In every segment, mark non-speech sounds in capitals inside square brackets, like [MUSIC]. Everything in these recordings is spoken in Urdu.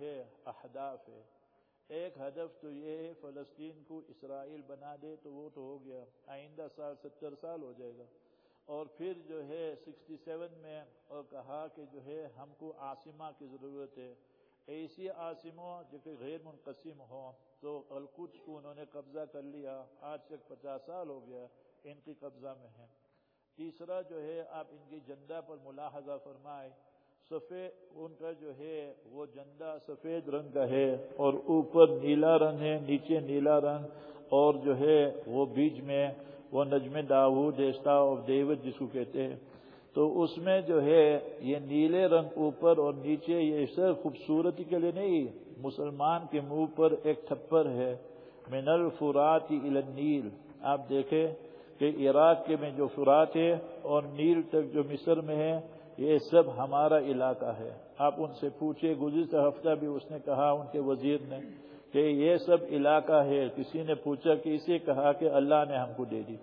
ہے، اہداف ہے۔ ایک ہدف تو یہ ہے، فلسطین کو اسرائیل بنا دے تو وہ تو ہو گیا۔ آئندہ سال ستر سال ہو جائے گا۔ اور پھر جو ہے، سکسٹی سیون میں اور کہا کہ جو ہے، ہم کو عاصمہ کی ضرورت ہے۔ ایسی عاصموں جو کہ غیر منقسم ہوں، تو القدس کو انہوں نے قبضہ کر لیا۔ آج تک پچاس سال ہو گیا ان کی قبضہ میں ہے تیسرا جو ہے، آپ ان کی جندہ پر ملاحظہ فرمائے سفید، ان کا جو ہے وہ جندہ سفید رنگ کا ہے اور اوپر نیلا رنگ ہے، نیچے نیلا رنگ اور جو ہے وہ بیچ میں، وہ نجم داود اسٹا آف دیوت جس کو کہتے ہیں۔ تو اس میں جو ہے یہ نیلے رنگ اوپر اور نیچے یہ صرف خوبصورتی کے لیے نہیں، مسلمان کے منہ پر ایک تھپر ہے۔ من الفرات الى النیل۔ آپ دیکھیں کہ عراق کے میں جو فرات ہے اور نیل تک جو مصر میں ہے یہ سب ہمارا علاقہ ہے۔ آپ ان سے پوچھے گزشتہ ہفتہ بھی اس نے کہا، ان کے وزیر نے، کہ یہ سب علاقہ ہے۔ کسی نے پوچھا کہ اسے کہا کہ اللہ نے ہم کو دے دی۔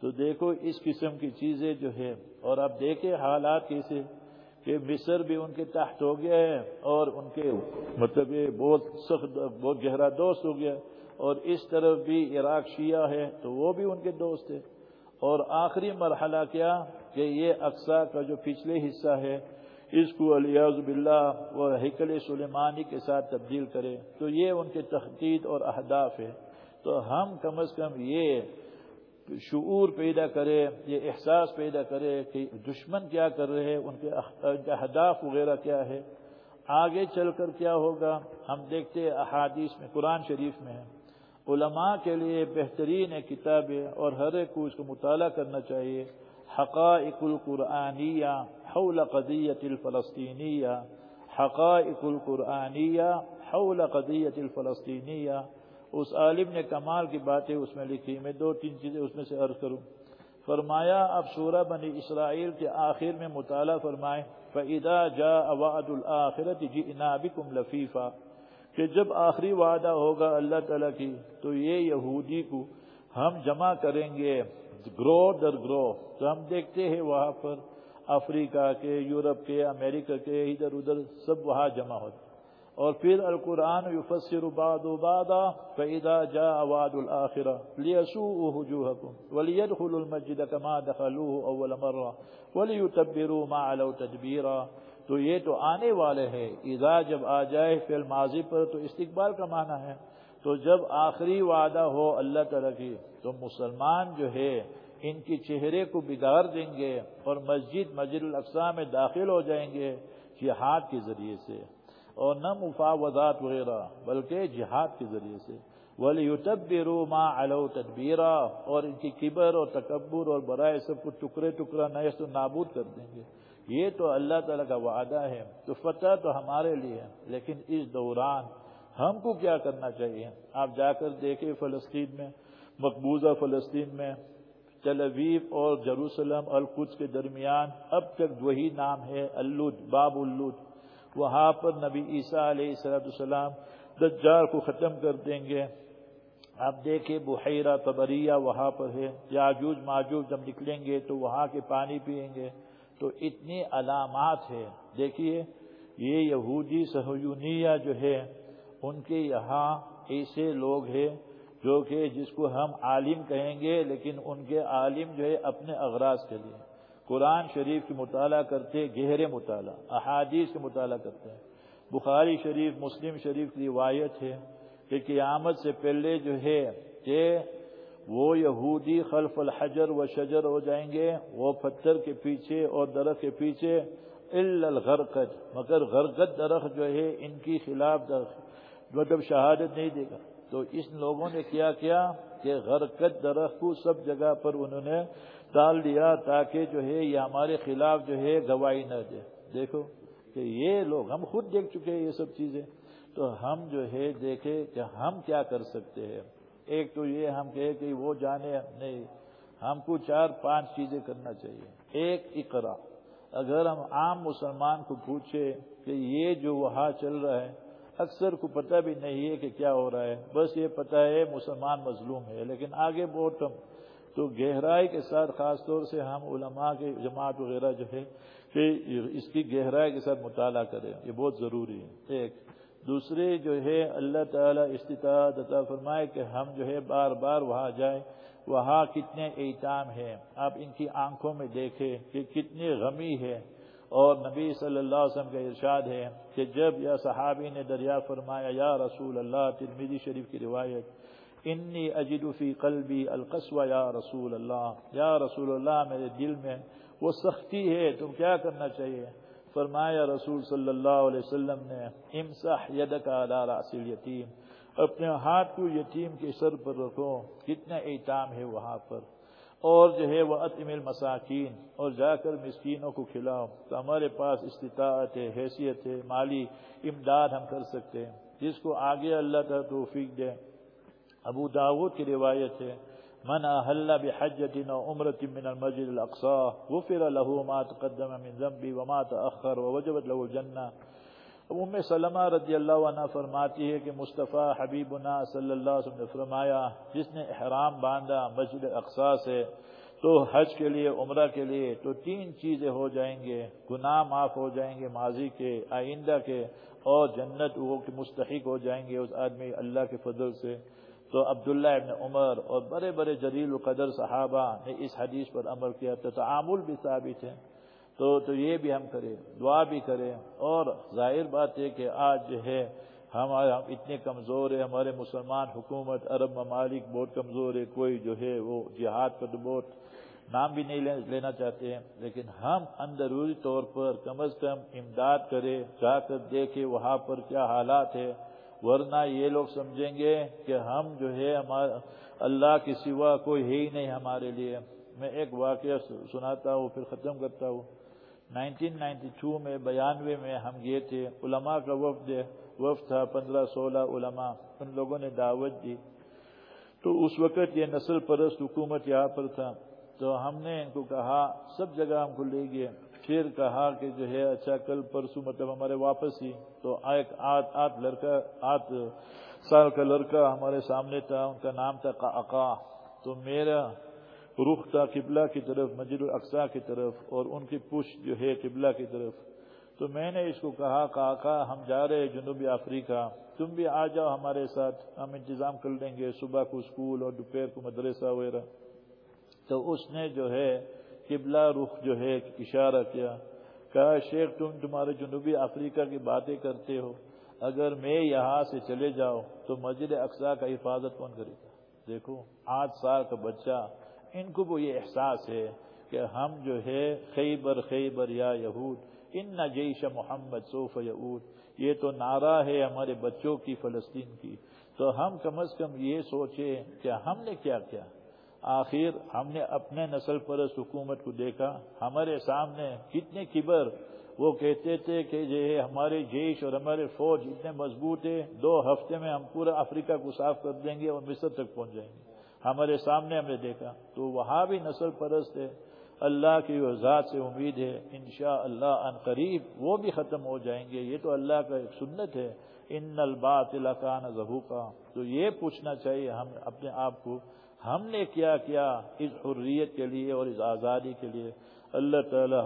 تو دیکھو، اس قسم کی چیزیں جو ہے اور اب دیکھیں حالات کیسے کہ مصر بھی ان کے تحت ہو گیا ہے اور ان کے مطلب یہ بہت سخت، بہت گہرا دوست ہو گیا۔ اور اس طرف بھی عراق شیعہ ہے تو وہ بھی ان کے دوست ہے اور آخری مرحلہ کیا؟ کہ یہ اقسا کا جو پچھلے حصہ ہے، اس کو الیاز باللہ و حکل سلیمانی کے ساتھ تبدیل کرے۔ تو یہ ان کے تحقیق اور اہداف ہے تو ہم کم از کم یہ شعور پیدا کرے، یہ احساس پیدا کرے کہ دشمن کیا کر رہے ہیں، ان کے اہداف وغیرہ کیا ہے آگے چل کر کیا ہوگا؟ ہم دیکھتے احادیث میں، قرآن شریف میں ہے علماء کے لیے بہترین کتابیں اور ہر ایک کو اس کو مطالعہ کرنا چاہیے۔ حقائق القرآنیہ حول قدیت الفلسطینیہ، حقائق القرآنیہ حول قدیت الفلسطینیہ۔ اس عالم نے کمال کی باتیں اس میں لکھی، میں دو تین چیزیں اس میں سے عرض کروں۔ فرمایا، اب سورہ بنی اسرائیل کے آخر میں مطالعہ فرمائے فَإِذَا جَاءَ وَعَدُ الْآخِرَةِ جِئِنَا بِكُمْ لَفِيفًا۔ کہ جب آخری وعدہ ہوگا اللہ تعالیٰ کی، تو یہ یہودی کو ہم جمع کریں گے۔ گرو در گرو تو ہم دیکھتے ہیں وہاں پر افریقہ کے، یورپ کے، امریکہ کے، ادھر ادھر سب وہاں جمع ہوتے اور پھر القرآن یفسر بعض بعضا فإذا جاء وعد الآخرة ليسوء وجوهكم وليدخلوا المسجد كما دخلوه أول مرة وليتبروا ما علوا تدبيرا۔ تو یہ تو آنے والے ہیں۔ اذا جب آ جائے فی الماضی پر تو استقبال کا معنی ہے۔ تو جب آخری وعدہ ہو اللہ تعالیٰ کی، تو مسلمان جو ہے، ان کی چہرے کو بگاڑ دیں گے اور مسجد مسجد الاقسام میں داخل ہو جائیں گے جہاد کے ذریعے سے۔ اور نہ مفاوضات وغیرہ، بلکہ جہاد کے ذریعے سے۔ ولی ما علو تدبیرا اور ان کی کبر اور تکبر اور برائے سب کو ٹکڑے، ٹکڑا نیست و نابود کر دیں گے۔ یہ تو اللہ تعالیٰ کا وعدہ ہے، تو فتح تو ہمارے لیے ہے، لیکن اس دوران ہم کو کیا کرنا چاہیے؟ آپ جا کر دیکھیں فلسطین میں، مقبوضہ فلسطین میں تلویف اور جروسلم القدس کے درمیان اب تک وہی نام ہے اللد باب اللد وہاں پر نبی عیسیٰ علیہ السلام دجال کو ختم کر دیں گے۔ آپ دیکھیں بحیرہ تبریہ وہاں پر ہے۔ یاجوج، ماجوج جب نکلیں گے تو وہاں کے پانی پئیں گے۔ تو اتنی علامات ہے دیکھیے، یہ یہودی سہیونیہ جو ہے ان کے یہاں ایسے لوگ ہیں جو کہ جس کو ہم عالم کہیں گے، لیکن ان کے عالم جو ہے اپنے اغراض کے لیے۔ قرآن شریف کی مطالعہ کرتے گہرے مطالعہ، احادیث کے مطالعہ کرتے ہیں۔ بخاری شریف، مسلم شریف کی روایت ہے کہ قیامت سے پہلے جو ہے کہ وہ یہودی خلف الحجر و شجر ہو جائیں گے، وہ پتھر کے پیچھے اور درخت کے پیچھے الغرقت مگر غرقت درخت جو ہے، ان کی خلاف درخت مطلب شہادت نہیں دے گا۔ تو اس لوگوں نے کیا کیا کہ غرقت، درخت کو سب جگہ پر انہوں نے ڈال دیا تاکہ جو ہے یہ ہمارے خلاف جو ہے گواہی نہ دے۔ دیکھو کہ یہ لوگ، ہم خود دیکھ چکے ہیں یہ سب چیزیں۔ تو ہم جو ہے دیکھے کہ ہم کیا کر سکتے ہیں۔ ایک تو یہ ہم کہے کہ وہ جانے نہیں۔ ہم کو چار پانچ چیزیں کرنا چاہیے۔ ایک، اقرا۔ اگر ہم عام مسلمان کو پوچھے کہ یہ جو وہاں چل رہا ہے اکثر کو پتہ بھی نہیں ہے کہ کیا ہو رہا ہے۔ بس یہ پتہ ہے مسلمان مظلوم ہے لیکن آگے بہت تو گہرائی کے ساتھ خاص طور سے ہم علماء کے جماعت وغیرہ جو ہے کہ اس کی گہرائی کے ساتھ مطالعہ کریں۔ یہ بہت ضروری ہے۔ ایک، دوسرے جو ہے، اللہ تعالیٰ استطاعت عطا فرمائے کہ ہم جو ہے بار بار وہاں جائیں۔ وہاں کتنے ایتام ہیں۔ آپ ان کی آنکھوں میں دیکھیں کہ کتنی غمی ہے اور نبی صلی اللہ علیہ وسلم کا ارشاد ہے کہ جب یا صحابی نے دریا فرمایا، یا رسول اللہ ترمیدی شریف کی روایت، انی اجد فی قلبی القصو یا رسول اللہ. یا رسول اللہ، میرے دل میں وہ سختی ہے، تم کیا کرنا چاہیے؟ فرمایا رسول صلی اللہ علیہ وسلم نے، امسح یدک علی راس الیتیم. اپنے ہاتھ کو یتیم کے سر پر رکھو، کتنا ایتام ہے وہاں پر۔ اور جو ہے وہ عطم المساکین اور جا کر مسکینوں کو کھلاؤ تو ہمارے پاس استطاعت ہے، حیثیت ہے، مالی امداد ہم کر سکتے ہیں۔ جس کو آگے اللہ تعالیٰ توفیق دے۔ ابو داود کی روایت ہے، من احل بحجت و عمرت من المسجد الاقصى، غفر له ما تقدم من ذنبی وما تأخر ووجبت له الجنہ ام سلمہ رضی اللہ عنہ فرماتی ہے کہ مصطفیٰ حبیبنا صلی اللہ علیہ وسلم نے فرمایا، جس نے احرام باندھا مسجد اقصا سے، تو حج کے لیے، عمرہ کے لیے تو تین چیزیں ہو جائیں گے، گناہ معاف ہو جائیں گے، ماضی کے، آئندہ کے، اور جنت وہ مستحق ہو جائیں گے اس آدمی اللہ کے فضل سے۔ تو عبداللہ ابن عمر اور بڑے بڑے جلیل القدر صحابہ نے اس حدیث پر عمل کیا تو تعامل بھی ثابت ہے۔ تو تو یہ بھی ہم کریں، دعا بھی کریں۔ اور ظاہر بات ہے کہ آج جو ہے، ہم اتنے کمزور ہے ہمارے مسلمان حکومت، عرب ممالک بہت کمزور ہے کوئی جو ہے وہ جہاد کا تو بہت نام بھی نہیں لینا چاہتے ہیں۔ لیکن ہم اندرونی طور پر کم از کم امداد کرے جا کر دیکھے وہاں پر کیا حالات ہے ورنہ یہ لوگ سمجھیں گے کہ ہم جو ہے ہمارا اللہ کے سوا کوئی ہے ہی نہیں ہمارے لیے۔ میں ایک واقعہ سناتا ہوں، پھر ختم کرتا ہوں۔ نائنٹین نائنٹی ٹو میں بیانوے میں ہم گئے تھے، علماء کا وفد وفد تھا پندرہ سولہ علماء، ان لوگوں نے دعوت دی۔ تو اس وقت یہ نسل پرست حکومت یہاں پر تھا۔ تو ہم نے ان کو کہا، سب جگہ ہم کو لے گئے۔ پھر کہا کہ جو ہے اچھا کل پرسوں مطلب ہمارے واپس ہی۔ تو ایک آٹھ آٹھ لڑکا آٹھ سال کا لڑکا ہمارے سامنے تھا، ان کا نام تھا اقا تو میرا رخ تھا قبلہ کی طرف، مسجد الاقصا کی طرف اور ان کی پش جو ہے قبلہ کی طرف۔ تو میں نے اس کو کہا کہا ہم جا رہے جنوبی افریقہ۔ تم بھی آ جاؤ ہمارے ساتھ، ہم انتظام کر لیں گے صبح کو اسکول اور دوپہر کو مدرسہ وغیرہ۔ تو اس نے جو ہے قبلہ رخ جو ہے اشارہ کیا، کہا، شیخ، تم تمہارے جنوبی افریقہ کی باتیں کرتے ہو۔ اگر میں یہاں سے چلے جاؤ تو مسجد اقسا کا حفاظت کون کرے گا؟ دیکھو، آٹھ سال کا بچہ ان کو وہ یہ احساس ہے کہ ہم جو ہے خیبر خیبر یا یہود، ان نہ جیش محمد صوف یہود یہ تو نعرہ ہے ہمارے بچوں کی، فلسطین کی۔ تو ہم کم از کم یہ سوچے کہ ہم نے کیا کیا۔ آخر ہم نے اپنے نسل پرست حکومت کو دیکھا، ہمارے سامنے کتنے کبر۔ وہ کہتے تھے کہ یہ ہمارے جیش اور ہمارے فوج اتنے مضبوط ہے دو ہفتے میں ہم پورا افریقہ کو صاف کر دیں گے اور مصر تک پہنچ جائیں گے۔ ہمارے سامنے ہم نے دیکھا۔ تو وہاں بھی نسل پرست ہے۔ اللہ کی ذات سے امید ہے۔ انشاء اللہ ان قریب وہ بھی ختم ہو جائیں گے۔ یہ تو اللہ کا ایک سنت ہے۔ ان الباط کا ظہو کا تو یہ پوچھنا چاہیے ہم اپنے آپ کو۔ ہم نے کیا کیا اس حریت کے لیے اور اس آزادی کے لیے؟ اللہ تعالی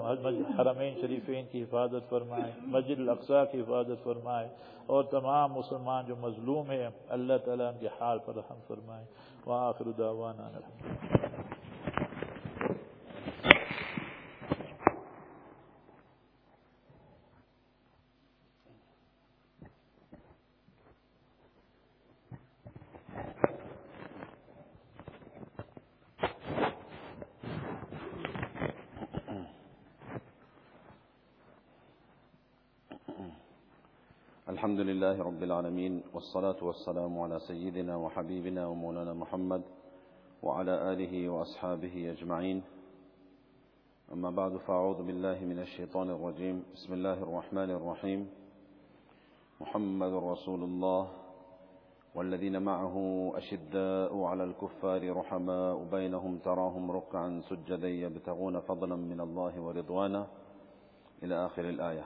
حرمین شریفین کی حفاظت فرمائے، مسجد الاقصا کی حفاظت فرمائے اور تمام مسلمان جو مظلوم ہیں، اللہ تعالیٰ ان کے حال پر رحم فرمائے۔ وآخر دعوانا الحمد الحمد لله رب العالمين والصلاة والسلام على سيدنا وحبيبنا ومولانا محمد وعلى آله وأصحابه أجمعين. أما بعد فأعوذ بالله من الشيطان الرجيم. بسم الله الرحمن الرحيم. محمد رسول الله والذين معه أشداء على الكفار رحماء بينهم تراهم ركعا سجدا يبتغون فضلا من الله ورضوانا. إلى آخر الآية.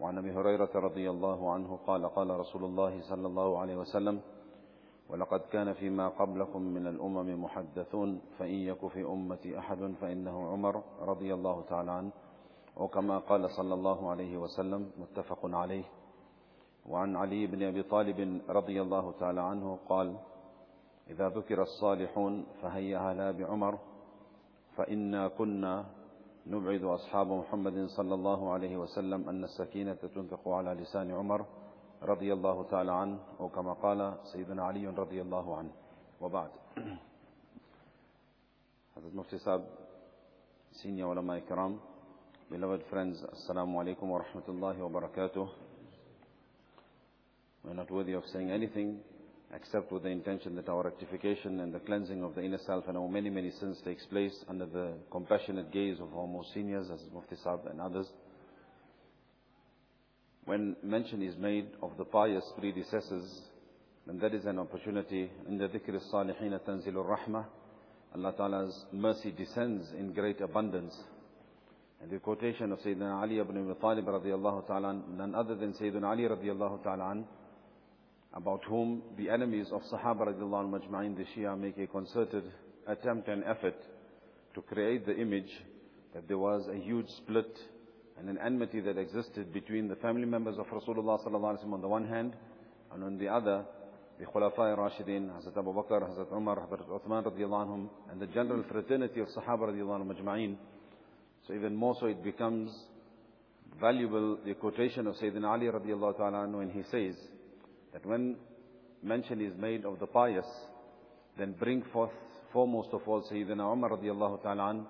وعن أبي هريرة رضي الله عنه قال قال رسول الله صلى الله عليه وسلم ولقد كان فيما قبلكم من الأمم محدثون فإن يك في امتي أحد فإنه عمر رضي الله تعالى عنه. وكما قال صلى الله عليه وسلم متفق عليه. وعن علي بن أبي طالب رضي الله تعالى عنه قال إذا ذكر الصالحون فهيا هلا بعمر فإنا كنا نبعد أصحاب محمد صلى الله عليه وسلم أن السكينة تنفق على لسان عمر رضي الله تعالى عنه أو كما قال سيدنا علي رضي الله عنه. وبعد. حضرت مفتی صاحب senior ulama ikram beloved friends alaikum wa rahmatullahi wa barakatuh we're not worthy of saying anything. Except with the intention that our rectification and the cleansing of the inner self and our many, many sins takes place under the compassionate gaze of our most seniors, as Mufti Saab and others. When mention is made of the pious predecessors, then that is an opportunity. In the dhikr salihin tanzilur rahmah, Allah Ta'ala's mercy descends in great abundance. And the quotation of Sayyidina Ali ibn Abi Talib radiallahu ta'ala, none other than Sayyidina Ali radiallahu ta'ala, about whom the enemies of Sahaba radiallahu majma'in, the Shia, make a concerted attempt and effort to create the image that there was a huge split and an enmity that existed between the family members of Rasulullah sallallahu alaihi wasallam on the one hand, and on the other, the Khulafa Rashidin, Hazrat Abu Bakr, Hazrat Umar, Hazrat Uthman radiallahu anhum, and the general fraternity of Sahaba radiallahu majma'in. So even more so it becomes valuable the quotation of Sayyidina Ali radiallahu ta'ala when he says, that when mention is made of the pious, then bring forth foremost of all Sayyidina Umar radiallahu ta'ala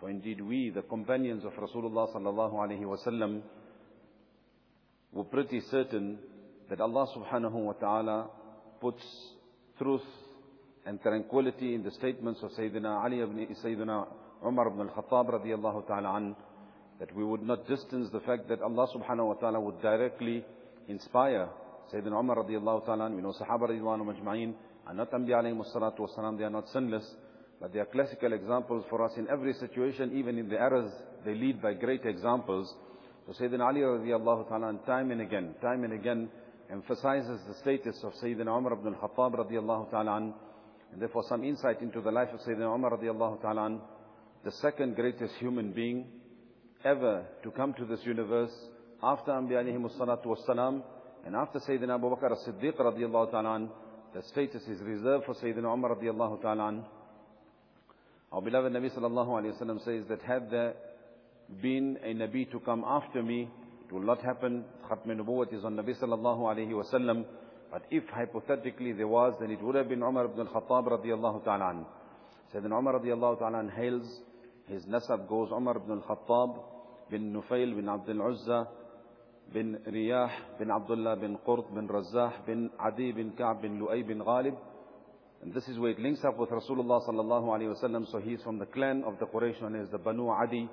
for indeed we, the companions of Rasulullah sallallahu alayhi wasallam, were pretty certain that Allah subhanahu wa ta'ala puts truth and tranquility in the statements of Sayyidina Ali ibn Sayyidina Umar ibn al-Khattab radiallahu ta'ala an, that we would not distance the fact that Allah subhanahu wa ta'ala would directly inspire Sayyidina Umar radiallahu ta'ala, we know Sahaba radiallahu majma'in, are not Anbiya alayhi salatu wasalam, they are not sinless, but they are classical examples for us in every situation, even in the errors, they lead by great examples. So Sayyidina Ali radiallahu ta'ala, time and again, time and again, emphasizes the status of Sayyidina Umar ibn al-Khattab radiallahu ta'ala, and therefore some insight into the life of Sayyidina Umar radiallahu ta'ala, the second greatest human being ever to come to this universe after Anbiya alayhi salatu wasalam, and after Sayyidina Abu Bakr as-Siddiq radiallahu ta'ala the status is reserved for Sayyidina Umar radiallahu ta'ala Our beloved Nabi sallallahu alayhi wa says that had there been a Nabi to come after me, it will not happen. Khatm Nubuwwat is on Nabi sallallahu alayhi wa sallam. But if hypothetically there was, then it would have been Umar ibn al-Khattab radiallahu ta'ala Sayyidina Umar radiallahu ta'ala hails, his nasab goes Umar ibn al-Khattab bin Nufail bin Abdul Uzza بن رياح بن عبد الله بن قرط بن رزاح بن عدي بن كعب بن لؤي بن غالب and this is where it links up with Rasulullah sallallahu alayhi wasallam so he is from the clan of the Quraysh known as the Banu Adi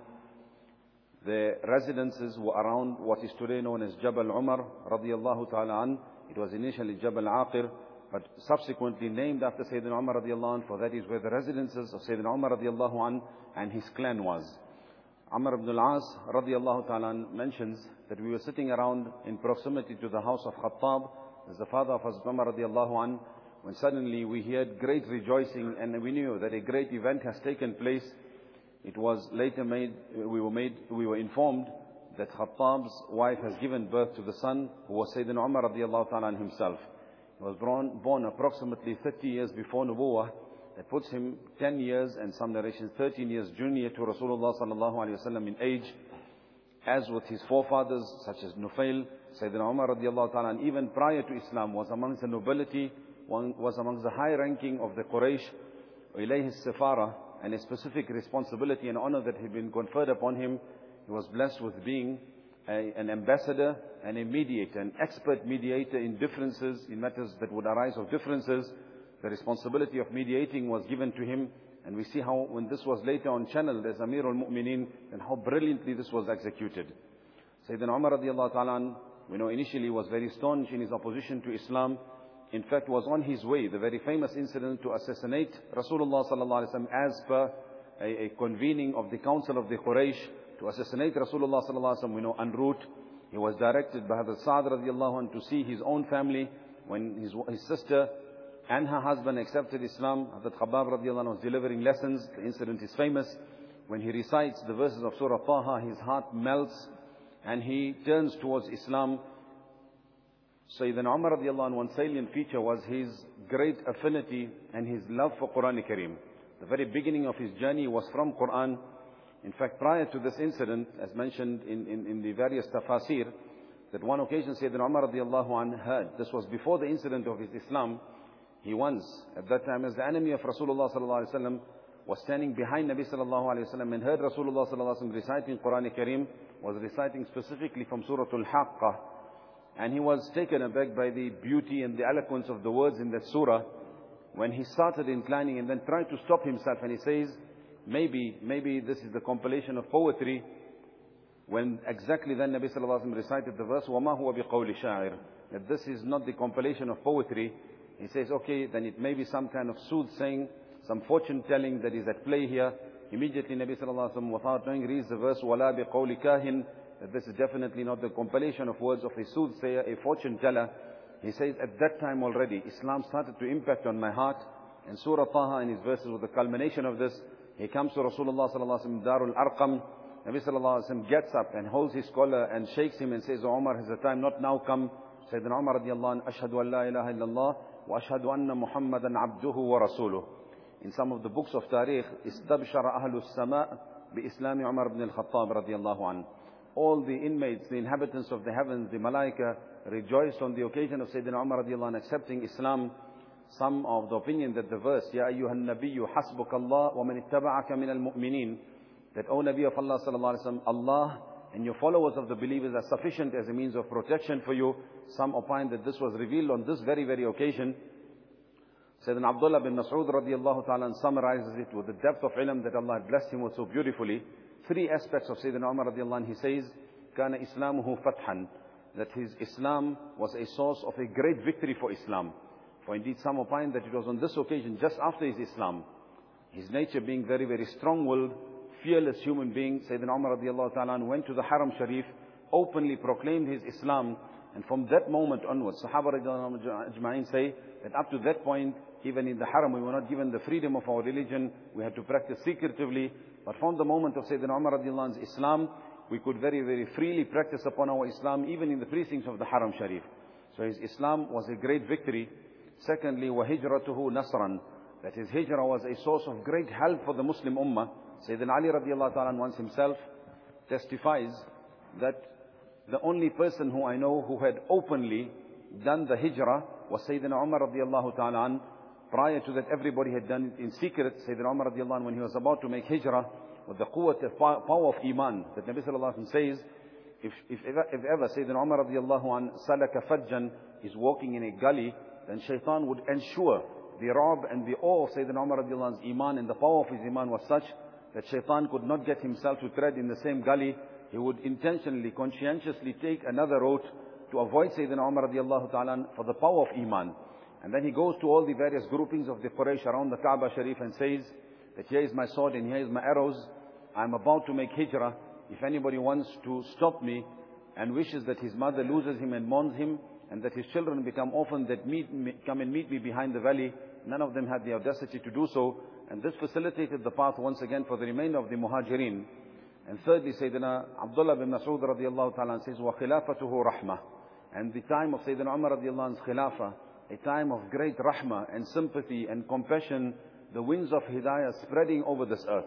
the residences were around what is today known as Jabal Umar radiyallahu ta'ala an it was initially Jabal Aqir but subsequently named after Sayyidina Umar radiyallahu an for that is where the residences of Sayyidina Umar radiyallahu an and his clan was Amr ibn al-As radiallahu ta'ala mentions that we were sitting around in proximity to the house of Khattab, as the father of Hazrat Umar radiallahu an, when suddenly we heard great rejoicing and we knew that a great event has taken place. It was later made, we were made, we were informed that Khattab's wife has given birth to the son who was Sayyidina Umar radiallahu ta'ala himself. He was born, born approximately 30 years before Nubuwah that puts him 10 years and some narrations 13 years junior to Rasulullah sallallahu alaihi wasallam in age, as with his forefathers such as Nufail, Sayyidina Umar radiallahu ta'ala, and even prior to Islam was amongst the nobility, was amongst the high ranking of the Quraysh, ilayhi sifara, and a specific responsibility and honor that had been conferred upon him. He was blessed with being a, an ambassador and a mediator, an expert mediator in differences, in matters that would arise of differences the responsibility of mediating was given to him. And we see how when this was later on channeled as Amir al-Mu'mineen, and how brilliantly this was executed. Sayyidina Umar radiallahu ta'ala, we know initially was very staunch in his opposition to Islam. In fact, was on his way, the very famous incident to assassinate Rasulullah sallallahu alaihi wasallam as per a, a, convening of the council of the Quraysh to assassinate Rasulullah sallallahu alaihi wasallam. We know en route, he was directed by Hadrat Sa'd radiallahu anh to see his own family when his, his sister and her husband accepted Islam. Hazrat Khabbab radiallahu was delivering lessons. The incident is famous. When he recites the verses of Surah Taha, his heart melts and he turns towards Islam. Sayyidina Umar radiallahu anhu, one salient feature was his great affinity and his love for Quran Kareem. The very beginning of his journey was from Quran. In fact, prior to this incident, as mentioned in, in, in the various tafasir, that one occasion Sayyidina Umar radiallahu anhu heard, this was before the incident of his Islam, he once, at that time as the enemy of Rasulullah sallallahu alaihi wasallam, was standing behind Nabi sallallahu alaihi wasallam and heard Rasulullah sallallahu alaihi wasallam reciting Quran Kareem, was reciting specifically from Surah Al-Haqqah, and he was taken aback by the beauty and the eloquence of the words in that surah. When he started inclining and then tried to stop himself and he says, maybe, maybe this is the compilation of poetry. When exactly then Nabi Sallallahu Alaihi Wasallam recited the verse, وَمَا هُوَ بِقَوْلِ شَاعِرٍ That this is not the compilation of poetry. He says, okay, then it may be some kind of soothsaying, some fortune telling that is at play here. Immediately Nabi Sallallahu Alaihi Wasallam, without knowing, reads the verse, وَلَا بِقَوْلِ كَاهٍ that this is definitely not the compilation of words of a soothsayer, a fortune teller. He says, at that time already, Islam started to impact on my heart. And Surah Taha in his verses was the culmination of this. He comes to Rasulullah sallallahu alaihi wasallam, Darul Arqam. Nabi sallallahu alaihi wasallam gets up and holds his collar and shakes him and says, oh, Umar, has the time not now come? Sayyidina Umar radiallahu anhu, Ashhadu an la ilaha illallah Anna Muhammadan abduhu wa rasuluh. In some of the books of Tariq, istabshara ahlus sama' bi islami Umar ibn al-Khattab radiallahu anhu all the inmates, the inhabitants of the heavens, the malaika, rejoiced on the occasion of Sayyidina Umar radiallahu anh accepting Islam. Some of the opinion that the verse, Ya ayyuhan nabiyyu hasbukallah wa man ittaba'aka min al-mu'minin, that, O Nabi of Allah sallallahu alayhi wa Allah and your followers of the believers are sufficient as a means of protection for you. Some opine that this was revealed on this very, very occasion. Sayyidina Abdullah bin Mas'ud radiallahu ta'ala summarizes it with the depth of ilm that Allah blessed him with so beautifully three aspects of Sayyidina Umar radiallahu anh. He says, كان إسلامه فتحا that his Islam was a source of a great victory for Islam. For indeed some opine that it was on this occasion, just after his Islam, his nature being very, very strong-willed, fearless human being, Sayyidina Umar radiallahu ta'ala went to the Haram Sharif, openly proclaimed his Islam, and from that moment onwards, Sahaba radiallahu say that up to that point, even in the Haram, we were not given the freedom of our religion, we had to practice secretively, but from the moment of Sayyidina Umar radiallahu anhu's Islam, we could very, very freely practice upon our Islam, even in the precincts of the Haram Sharif. So his Islam was a great victory. Secondly, وَهِجْرَتُهُ نَصْرًا that his hijrah was a source of great help for the Muslim Ummah. Sayyidina Ali radiallahu ta'ala once himself testifies that the only person who I know who had openly done the hijrah was Sayyidina Umar radiallahu ta'ala Prior to that, everybody had done it in secret. Sayyidina Umar radiallahu anh, when he was about to make hijrah, with the quwwat, power of iman, that Nabi sallallahu alayhi wa says, if, if, ever, if ever Sayyidina Umar radiallahu anh, salaka fajjan, is walking in a gully, then shaitan would ensure the rab and the awe of Sayyidina Umar radiallahu anh's iman and the power of his iman was such that shaitan could not get himself to tread in the same gully. He would intentionally, conscientiously take another route to avoid Sayyidina Umar radiallahu ta'ala for the power of iman. And then he goes to all the various groupings of the Quraysh around the Kaaba Sharif and says that here is my sword and here is my arrows. I'm about to make hijrah. If anybody wants to stop me and wishes that his mother loses him and mourns him and that his children become orphaned that meet me, come and meet me behind the valley, none of them had the audacity to do so. And this facilitated the path once again for the remainder of the muhajirin. And thirdly, Sayyidina Abdullah bin Mas'ud radiallahu ta'ala says, وَخِلَافَتُهُ رَحْمَةٌ And the time of Sayyidina Umar radiallahu anhu's khilafah a time of great rahmah and sympathy and compassion, the winds of hidayah spreading over this earth.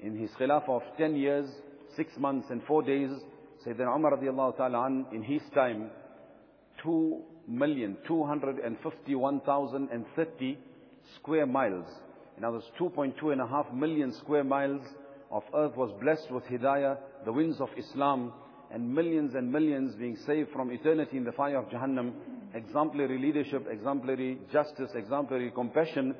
In his khilafah of 10 years, 6 months and 4 days, Sayyidina Umar radiallahu ta'ala an, in his time, 2,251,030 square miles. In other words, 2.2 and a half million square miles of earth was blessed with hidayah, the winds of Islam, and millions and millions being saved from eternity in the fire of Jahannam exemplary leadership, exemplary justice, exemplary compassion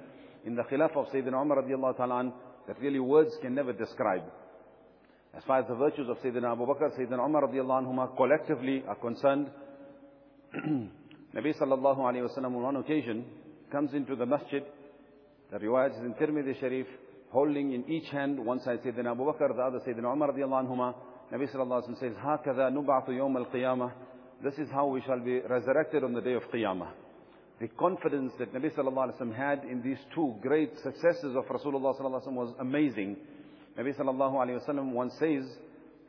in the Khilafah of Sayyidina Umar radiallahu ta'ala that really words can never describe. As far as the virtues of Sayyidina Abu Bakr, Sayyidina Umar radiallahu anhuma collectively are concerned, [CLEARS THROAT] Nabi sallallahu alayhi wa sallam on one occasion comes into the masjid, the riwayat is in Tirmidhi Sharif, holding in each hand, one side Sayyidina Abu Bakr, the other Sayyidina Umar radiallahu anhuma, Nabi sallallahu alayhi wa sallam says, هَكَذَا نُبْعَثُ يَوْمَ الْقِيَامَةِ this is how we shall be resurrected on the day of Qiyamah. The confidence that Nabi sallallahu alaihi wasallam had in these two great successes of Rasulullah sallallahu alaihi wasallam was amazing. Nabi sallallahu alaihi wasallam once says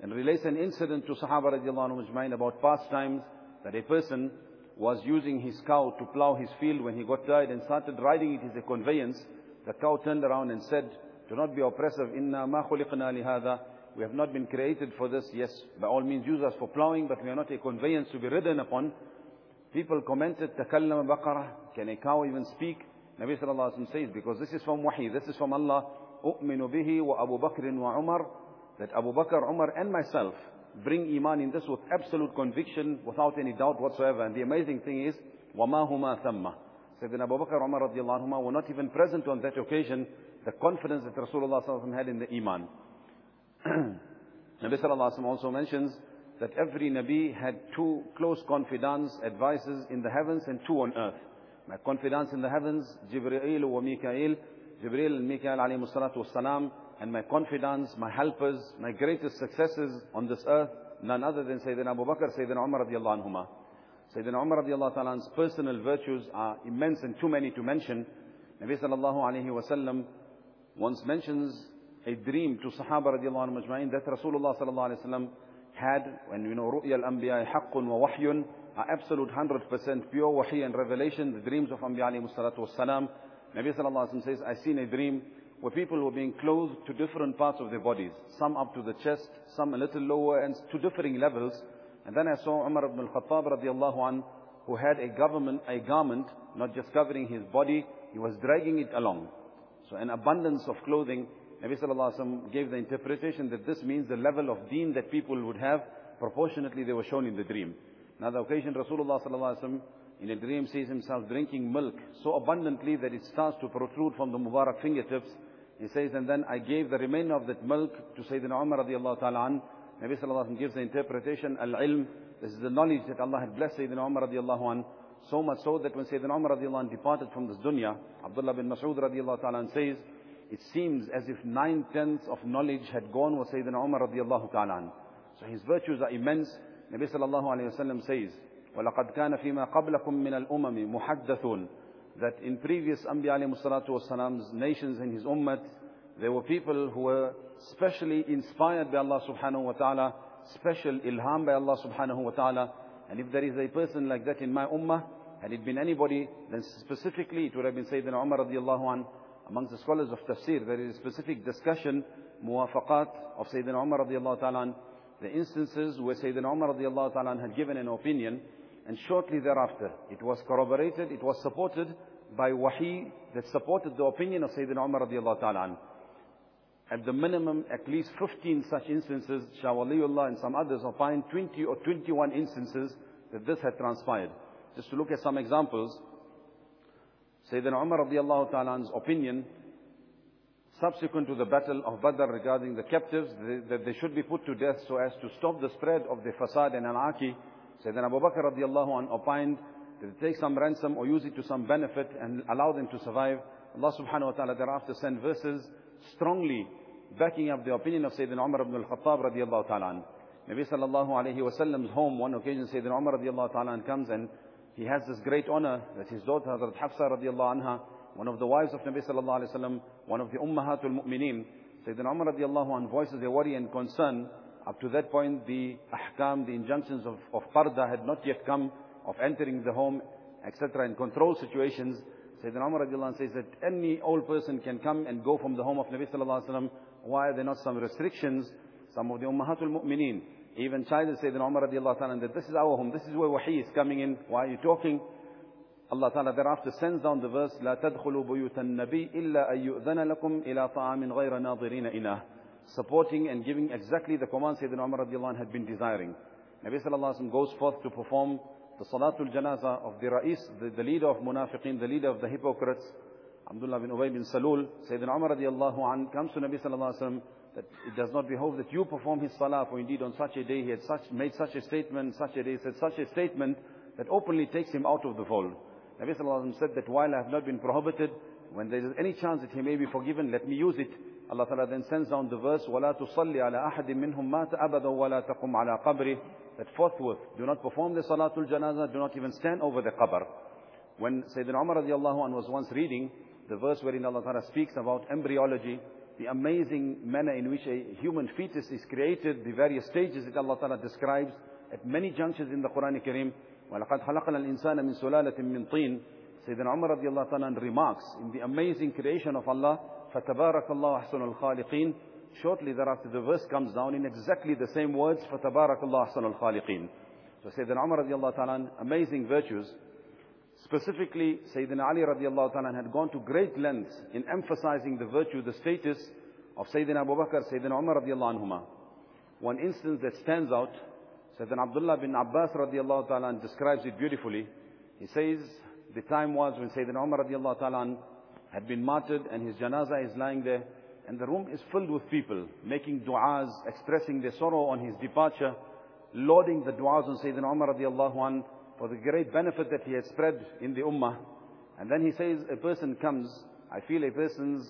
and relates an incident to Sahaba radiallahu anhu about past times that a person was using his cow to plow his field when he got tired and started riding it as a conveyance, the cow turned around and said, do not be oppressive. Inna ma khuliqna lihada. We have not been created for this. Yes, by all means use us for plowing, but we are not a conveyance to be ridden upon. People commented, takallama baqarah. Can a cow even speak? Nabi sallallahu alayhi wa says, because this is from wahi, this is from Allah. أؤمن به وأبو بكر وعمر that Abu Bakr, Umar and myself bring iman in this with absolute conviction without any doubt whatsoever. And the amazing thing is, وَمَا هُمَا ثَمَّ Sayyidina Abu Bakr, Umar radiallahu anhuma were not even present on that occasion. The confidence that Rasulullah sallallahu had in the iman. [CLEARS THROAT] Nabi sallallahu also mentions that every Nabi had two close confidants, advisors in the heavens and two on earth. My confidants in the heavens, Jibreel wa Mikael, Jibreel and Mikael alayhi salatu wasalam, and my confidants, my helpers, my greatest successes on this earth, none other than Sayyidina Abu Bakr, Sayyidina Umar radiallahu anhuma. Sayyidina Umar radiallahu ta'ala's personal virtues are immense and too many to mention. Nabi sallallahu alayhi wa sallam once mentions a dream to Sahaba radiallahu anhu majma'in that Rasulullah sallallahu alayhi wa sallam had, when you know, ru'ya al-anbiya haqqun wa wahyun, are absolute 100% pure wahy and revelation, the dreams of Anbiya alayhi salatu wasalam. Nabi sallallahu alayhi wa sallam says, I seen a dream where people were being clothed to different parts of their bodies. Some up to the chest, some a little lower and to differing levels. And then I saw Umar ibn al-Khattab radiallahu an, who had a government, a garment, not just covering his body, he was dragging it along. So an abundance of clothing. Nabi sallallahu alayhi wa gave the interpretation that this means the level of deen that people would have, proportionately they were shown in the dream. Another occasion, Rasulullah sallallahu in a dream sees himself drinking milk so abundantly that it starts to protrude from the Mubarak fingertips. He says, and then I gave the remainder of that milk to Sayyidina Umar radiallahu ta'ala an. Nabi sallallahu gives the interpretation, al-ilm. This is the knowledge that Allah had blessed Sayyidina Umar radiallahu an. So much so that when Sayyidina Umar radiallahu an departed from this dunya, Abdullah bin Mas'ud radiallahu ta'ala an says, it seems as if nine-tenths of knowledge had gone with Sayyidina Umar radiallahu ta'ala an. So his virtues are immense. Nabi sallallahu alayhi wa sallam says, وَلَقَدْ كَانَ فِي مَا قَبْلَكُم مِّنَ الْأُمَمِ مُحَدَّثُونَ that in previous Anbiya wasalam's nations and his ummah, there were people who were specially inspired by Allah subhanahu wa ta'ala, special ilham by Allah subhanahu wa ta'ala. And if there is a person like that in my ummah, had it been anybody, then specifically it would have been Sayyidina Umar radiallahu an. Amongst the scholars of tafsir, there is a specific discussion, muwafaqat of Sayyidina Umar radiallahu ta'ala the instances where Sayyidina Umar radiallahu ta'ala had given an opinion, and shortly thereafter, it was corroborated, it was supported by wahi that supported the opinion of Sayyidina Umar radiallahu ta'ala At the minimum, at least 15 such instances, Shah Waliullah and some others find 20 or 21 instances that this had transpired. Just to look at some examples, Sayyidina Umar radiallahu ta'ala's opinion subsequent to the battle of Badr regarding the captives, that they should be put to death so as to stop the spread of the fasad and anarchy. Sayyidina Abu Bakr radiallahu an opined that take some ransom or use it to some benefit and allow them to survive. Allah subhanahu wa ta'ala thereafter sent verses strongly backing up the opinion of Sayyidina Umar ibn al-Khattab radiallahu ta'ala. Nabi sallallahu alayhi wa sallam's home, one occasion Sayyidina Umar radiallahu ta'ala comes and he has this great honor that his daughter Hazrat Hafsa radiallahu anha one of the wives of Nabi sallallahu alayhi wasallam, one of the ummahatul mu'mineen, Sayyidina Umar radiallahu anh voices a worry and concern. Up to that point, the ahkam, the injunctions of, of parda had not yet come, of entering the home, etc. in control situations. Sayyidina Umar radiallahu anh says that any old person can come and go from the home of Nabi sallallahu alayhi wasallam. Why are there not some restrictions? Some of the ummahatul mu'mineen, even child Sayyidina Umar radiallahu anh, that this is our home, this is where wahi is coming in. Why are you talking? Allah Ta'ala thereafter sends down the verse, لا تدخلوا بيوت النبي إلا أن يؤذن لكم إلى طعام غير ناظرين إناه supporting and giving exactly the command Sayyidina Umar radiallahu had been desiring. Nabi sallallahu alayhi wa goes forth to perform the salatul janaza of the Ra'is, the, the leader of munafiqeen, the leader of the hypocrites, Abdullah bin Ubay bin Salul. Sayyidina Umar radiallahu anh comes to Nabi sallallahu alayhi wa that it does not behove that you perform his salah, for indeed on such a day he had such, made such a statement, such a day said such a statement that openly takes him out of the fold. Nabi Sallallahu Alaihi Wasallam said that while I have not been prohibited, when there is any chance that he may be forgiven, let me use it. Allah Ta'ala then sends down the verse, وَلَا تُصَلِّ عَلَىٰ أَحَدٍ مِّنْهُمْ مَاتَ أَبَدًا وَلَا تَقُمْ عَلَىٰ قَبْرِهِ That forthwith, do not perform the Salatul Janazah, do not even stand over the qabr. When Sayyidina Umar radiallahu anh was once reading the verse wherein Allah Ta'ala speaks about embryology, the amazing manner in which a human fetus is created, the various stages that Allah Ta'ala describes at many junctures in the Quran Kareem, وَلَقَدْ خَلَقْنَا الْإِنسَانَ مِنْ سُلَالَةٍ مِنْ طِينٍ Sayyidina Umar radiallahu ta'ala remarks in the amazing creation of Allah, فَتَبَارَكَ اللَّهُ أَحْسَنُ الْخَالِقِينَ Shortly thereafter the verse comes down in exactly the same words, فَتَبَارَكَ اللَّهُ أَحْسَنُ الْخَالِقِينَ So Sayyidina Umar radiallahu ta'ala, amazing virtues. Specifically, Sayyidina Ali radiallahu ta'ala had gone to great lengths in emphasizing the virtue, the status of Sayyidina Abu Bakr, Sayyidina Umar radiallahu anhuma. One instance that stands out, Sayyidina Abdullah bin Abbas radiallahu ta'ala describes it beautifully. He says, the time was when Sayyidina Umar radiallahu ta'ala had been martyred and his janazah is lying there and the room is filled with people making du'as, expressing their sorrow on his departure, lauding the du'as on Sayyidina Umar radiallahu anh for the great benefit that he had spread in the ummah. And then he says, a person comes, I feel a person's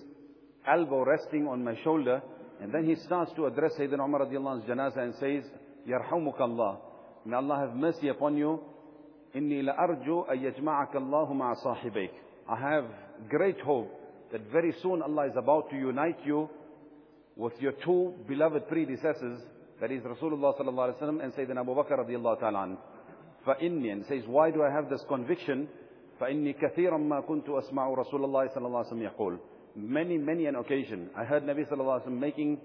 elbow resting on my shoulder, and then he starts to address Sayyidina Umar radiallahu anh's janazah and says, يرحمك Allah. May Allah have mercy upon you. إني لأرجو أن يجمعك الله مع صاحبيك. I have great hope that very soon Allah is about to unite you with your two beloved predecessors, that is Rasulullah sallallahu alaihi wasallam and Sayyidina Abu Bakr radiallahu ta'ala an. فإني and says, why do I have this conviction? فإني كثيرا ما كنت أسمع رسول الله صلى الله عليه وسلم يقول Many, many an occasion, I heard Nabi sallallahu alaihi wasallam making,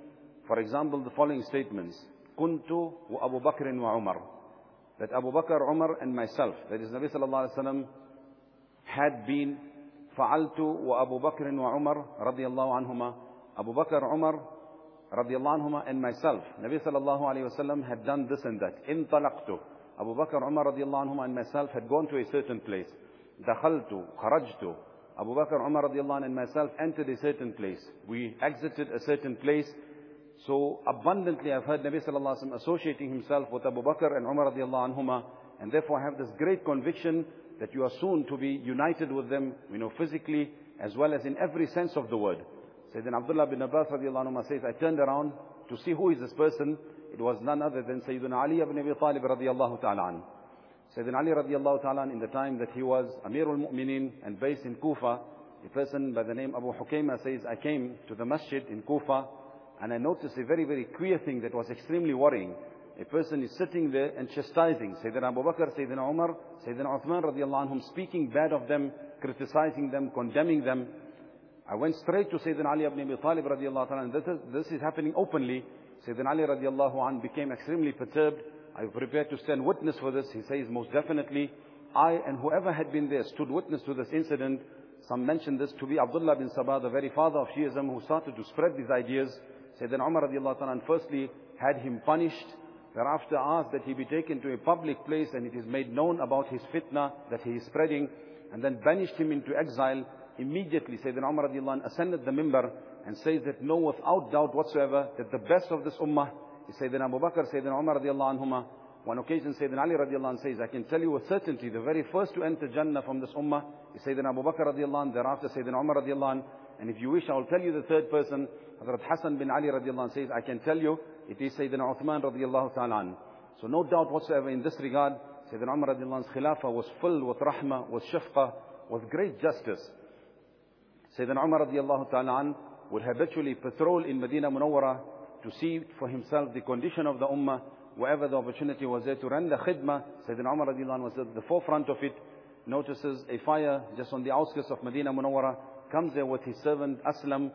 for example, the following statements. كنت وأبو بكر وعمر that Abu Bakr, Umar and myself, that is Nabi sallallahu alayhi wa sallam, had been فعلت وأبو بكر وعمر رضي الله عنهما Abu Bakr, Umar رضي الله عنهما and myself, Nabi sallallahu alayhi wa sallam had done this and that. انطلقت Abu Bakr, Umar رضي الله عنهما and myself had gone to a certain place. دخلت خرجت Abu Bakr, Umar رضي الله عنه and myself entered a certain place. We exited a certain place so abundantly I've heard Nabi sallallahu alaihi wasallam associating himself with Abu Bakr and Umar radiallahu anhuma. And therefore I have this great conviction that you are soon to be united with them, you know, physically as well as in every sense of the word. Sayyidina Abdullah bin Abbas radiallahu anhuma says, I turned around to see who is this person. It was none other than Sayyidina Ali ibn Abi Talib radiallahu ta'ala an. Sayyidina Ali radiallahu ta'ala in the time that he was Amirul Mu'minin and based in Kufa, a person by the name Abu Hukayma says, I came to the masjid in Kufa and I noticed a very, very queer thing that was extremely worrying. A person is sitting there and chastising Sayyidina Abu Bakr, Sayyidina Umar, Sayyidina Uthman radiallahu anhum, speaking bad of them, criticizing them, condemning them. I went straight to Sayyidina Ali ibn Abi Talib radiallahu anhu, and this is, this is happening openly. Sayyidina Ali radiallahu anhu became extremely perturbed. I prepared to stand witness for this. He says, most definitely, I and whoever had been there stood witness to this incident. Some mentioned this to be Abdullah bin Sabah, the very father of Shiism, who started to spread these ideas. Sayyidina Umar radiallahu ta'ala firstly had him punished, thereafter asked that he be taken to a public place and it is made known about his fitna that he is spreading, and then banished him into exile. Immediately Sayyidina Umar radiallahu ascended the mimbar and says that no, without doubt whatsoever, that the best of this ummah is Sayyidina Abu Bakr, Sayyidina Umar radiallahu anhuma. One occasion Sayyidina Ali radiallahu anh says, I can tell you with certainty, the very first to enter Jannah from this ummah is Sayyidina Abu Bakr radiallahu anh, thereafter Sayyidina Umar radiallahu anh, and if you wish, I will tell you the third person. Hazrat Hassan bin Ali radiallahu anh says, I can tell you, it is Sayyidina Uthman radiallahu ta'ala So no doubt whatsoever in this regard, Sayyidina Umar radiallahu anh's khilafah was filled with rahmah, with shafqah, with great justice. Sayyidina Umar radiallahu ta'ala would habitually patrol in Medina Munawwara to see for himself the condition of the ummah, wherever the opportunity was there to the khidmah. Sayyidina Umar radiallahu was at the forefront of it, notices a fire just on the outskirts of Medina Munawwara, comes there with his servant Aslam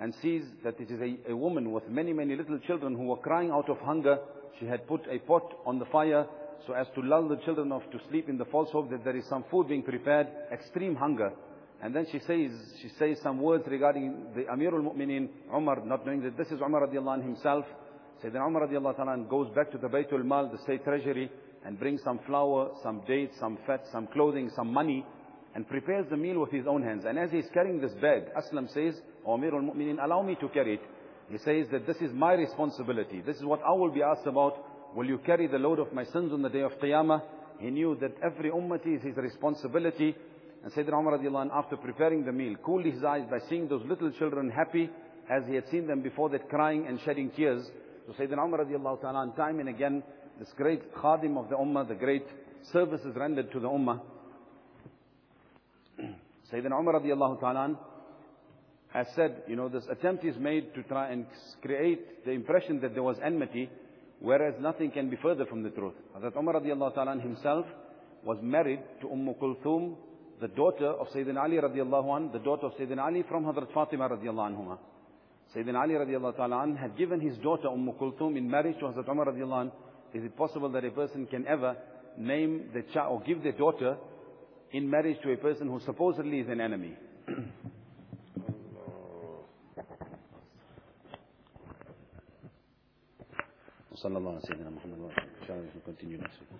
and sees that it is a, a woman with many, many little children who were crying out of hunger. She had put a pot on the fire so as to lull the children off to sleep in the false hope that there is some food being prepared, extreme hunger. And then she says, she says some words regarding the Amirul Mu'mineen, Umar, not knowing that this is Umar radiallahu himself. Sayyidina Umar radiallahu ta'ala goes back to the Baytul Mal, the state treasury, and brings some flour, some dates, some fat, some clothing, some money, and prepares the meal with his own hands. And as he's carrying this bag, Aslam says, O Amir al-Mu'minin, allow me to carry it. He says that this is my responsibility. This is what I will be asked about. Will you carry the load of my sins on the day of Qiyamah? He knew that every ummati is his responsibility. And Sayyidina Umar radiallahu anh, after preparing the meal, cooled his eyes by seeing those little children happy as he had seen them before that crying and shedding tears. So Sayyidina Umar radiallahu ta'ala, time and again, this great khadim of the ummah, the great services rendered to the ummah, Sayyidina Umar radiallahu ta'ala has said, you know, this attempt is made to try and create the impression that there was enmity, whereas nothing can be further from the truth. Hazrat Umar radiallahu ta'ala himself was married to Umm Kulthum, the daughter of Sayyidina Ali radiallahu anh, the daughter of Sayyidina Ali from Hazrat Fatima radiallahu anhuma. Sayyidina Ali radiallahu ta'ala had given his daughter Umm Kulthum in marriage to Hazrat Umar radiallahu anh. Is it possible that a person can ever name the child or give their daughter in marriage to a person who supposedly is an enemy? صلى الله على سيدنا محمد ان شاء الله continue next week?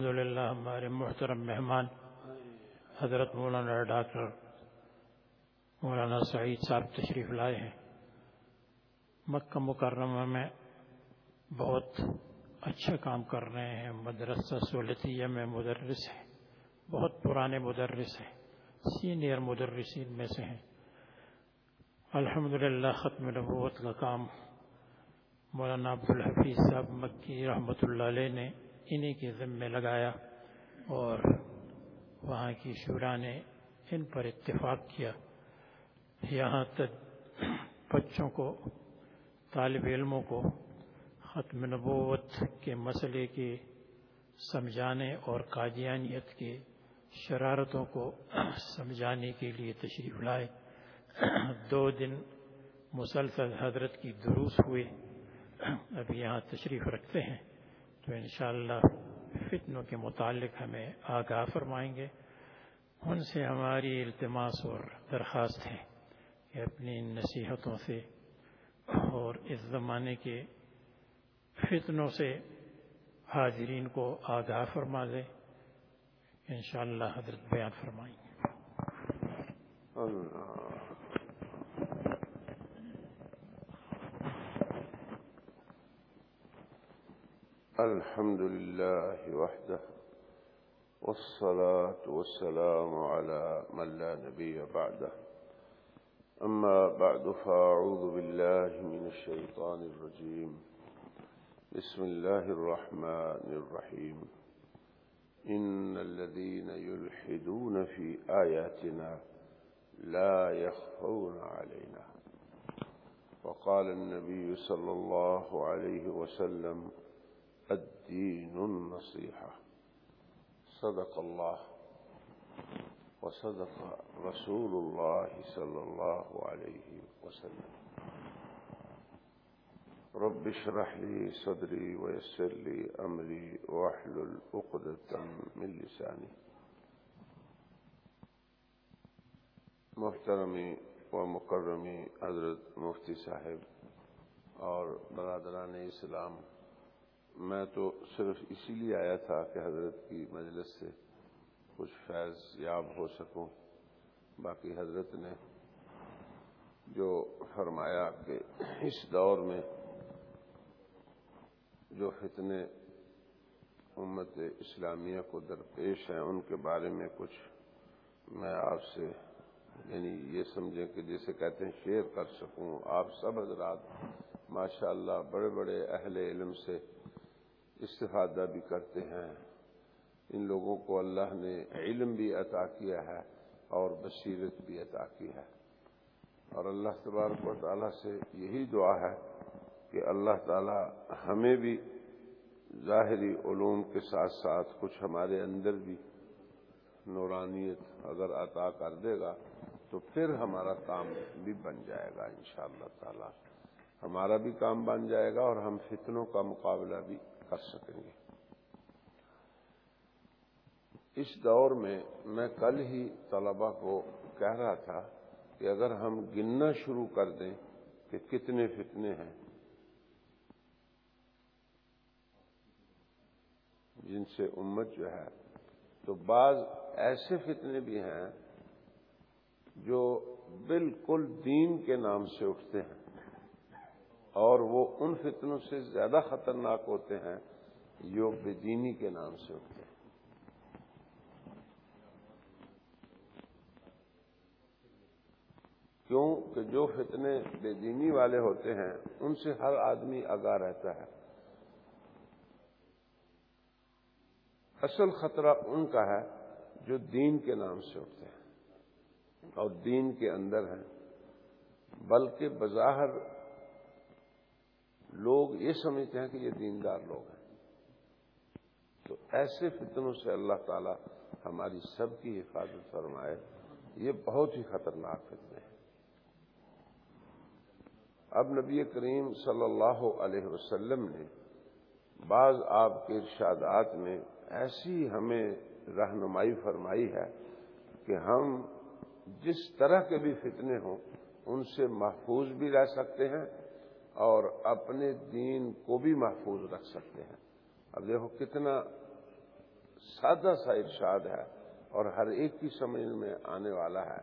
الحمد للہ ہمارے محترم مہمان حضرت مولانا ڈاکٹر مولانا سعید صاحب تشریف لائے ہیں مکہ مکرمہ میں بہت اچھا کام کر رہے ہیں، مدرسہ سولتیہ میں مدرس ہیں، بہت پرانے مدرس ہیں، سینئر مدرسین میں سے ہیں۔ الحمدللہ ختم نبوت کا کام مولانا عبدالحفیظ صاحب مکی رحمۃ اللہ علیہ نے انہی کے ذمے لگایا اور وہاں کی شورا نے ان پر اتفاق کیا۔ یہاں تک بچوں کو، طالب علموں کو ختم نبوت کے مسئلے کے سمجھانے اور قادیانیت کے شرارتوں کو سمجھانے کے لیے تشریف لائے۔ دو دن مسلسل حضرت کی دروس ہوئے۔ اب یہاں تشریف رکھتے ہیں۔ تو انشاءاللہ فتنوں کے متعلق ہمیں آگاہ فرمائیں گے۔ ان سے ہماری التماس اور درخواست ہے کہ اپنی نصیحتوں سے اور اس زمانے کے فتنوں سے حاضرین کو آگاہ فرما دے۔ انشاءاللہ حضرت بیان فرمائیں۔ گے الحمد لله وحده والصلاة والسلام على من لا نبي بعده أما بعد فأعوذ بالله من الشيطان الرجيم بسم الله الرحمن الرحيم. إن الذين يلحدون في آياتنا لا يخفون علينا. وقال النبي صلى الله عليه وسلم الدين النصيحة. صدق الله وصدق رسول الله صلى الله عليه وسلم. رب اشرح لي صدري ويسر لي أمري واحلل عقدة من لساني. محترمی و مکرمی حضرت مفتی صاحب اور برادران اسلام، میں تو صرف اسی لیے آیا تھا کہ حضرت کی مجلس سے کچھ فیض یاب ہو سکوں۔ باقی حضرت نے جو فرمایا کہ اس دور میں جو فتنے امت اسلامیہ کو درپیش ہیں، ان کے بارے میں کچھ میں آپ سے یعنی یہ سمجھیں کہ جسے کہتے ہیں شیئر کر سکوں۔ آپ سب حضرات، ماشاءاللہ اللہ بڑے بڑے اہل علم سے استفادہ بھی کرتے ہیں۔ ان لوگوں کو اللہ نے علم بھی عطا کیا ہے اور بصیرت بھی عطا کی ہے۔ اور اللہ تبارک و تعالیٰ سے یہی دعا ہے کہ اللہ تعالیٰ ہمیں بھی ظاہری علوم کے ساتھ ساتھ کچھ ہمارے اندر بھی نورانیت اگر عطا کر دے گا تو پھر ہمارا کام بھی بن جائے گا انشاءاللہ اللہ تعالی۔ ہمارا بھی کام بن جائے گا اور ہم فتنوں کا مقابلہ بھی کر سکیں گے۔ اس دور میں میں کل ہی طلبہ کو کہہ رہا تھا کہ اگر ہم گننا شروع کر دیں کہ کتنے فتنے ہیں جن سے امت جو ہے، تو بعض ایسے فتنے بھی ہیں جو بالکل دین کے نام سے اٹھتے ہیں اور وہ ان فتنوں سے زیادہ خطرناک ہوتے ہیں جو بے دینی کے نام سے ہوتے ہیں۔ کیوں کہ جو فتنے بے دینی والے ہوتے ہیں، ان سے ہر آدمی آگاہ رہتا ہے۔ اصل خطرہ ان کا ہے جو دین کے نام سے ہوتے ہیں اور دین کے اندر ہیں۔ بلکہ بظاہر لوگ یہ سمجھتے ہیں کہ یہ دیندار لوگ ہیں۔ تو ایسے فتنوں سے اللہ تعالی ہماری سب کی حفاظت فرمائے۔ یہ بہت ہی خطرناک فتنے ہیں۔ اب نبی کریم صلی اللہ علیہ وسلم نے بعض آپ کے ارشادات میں ایسی ہمیں رہنمائی فرمائی ہے کہ ہم جس طرح کے بھی فتنے ہوں، ان سے محفوظ بھی رہ سکتے ہیں اور اپنے دین کو بھی محفوظ رکھ سکتے ہیں۔ اب دیکھو کتنا سادہ سا ارشاد ہے اور ہر ایک کی سمجھ میں آنے والا ہے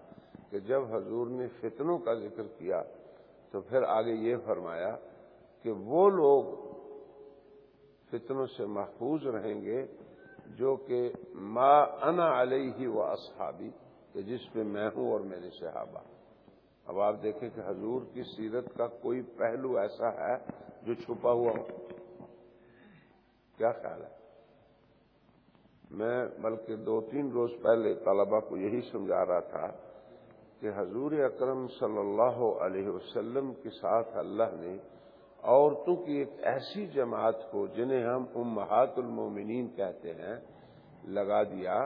کہ جب حضور نے فتنوں کا ذکر کیا تو پھر آگے یہ فرمایا کہ وہ لوگ فتنوں سے محفوظ رہیں گے، جو کہ ما انا علیہ و اصحابی، کہ جس پہ میں ہوں اور میرے صحابہ۔ اب آپ دیکھیں کہ حضور کی سیرت کا کوئی پہلو ایسا ہے جو چھپا ہوا ہو۔ کیا خیال ہے؟ میں بلکہ دو تین روز پہلے طلبا کو یہی سمجھا رہا تھا کہ حضور اکرم صلی اللہ علیہ وسلم کے ساتھ اللہ نے عورتوں کی ایک ایسی جماعت کو جنہیں ہم امہات المومنین کہتے ہیں، لگا دیا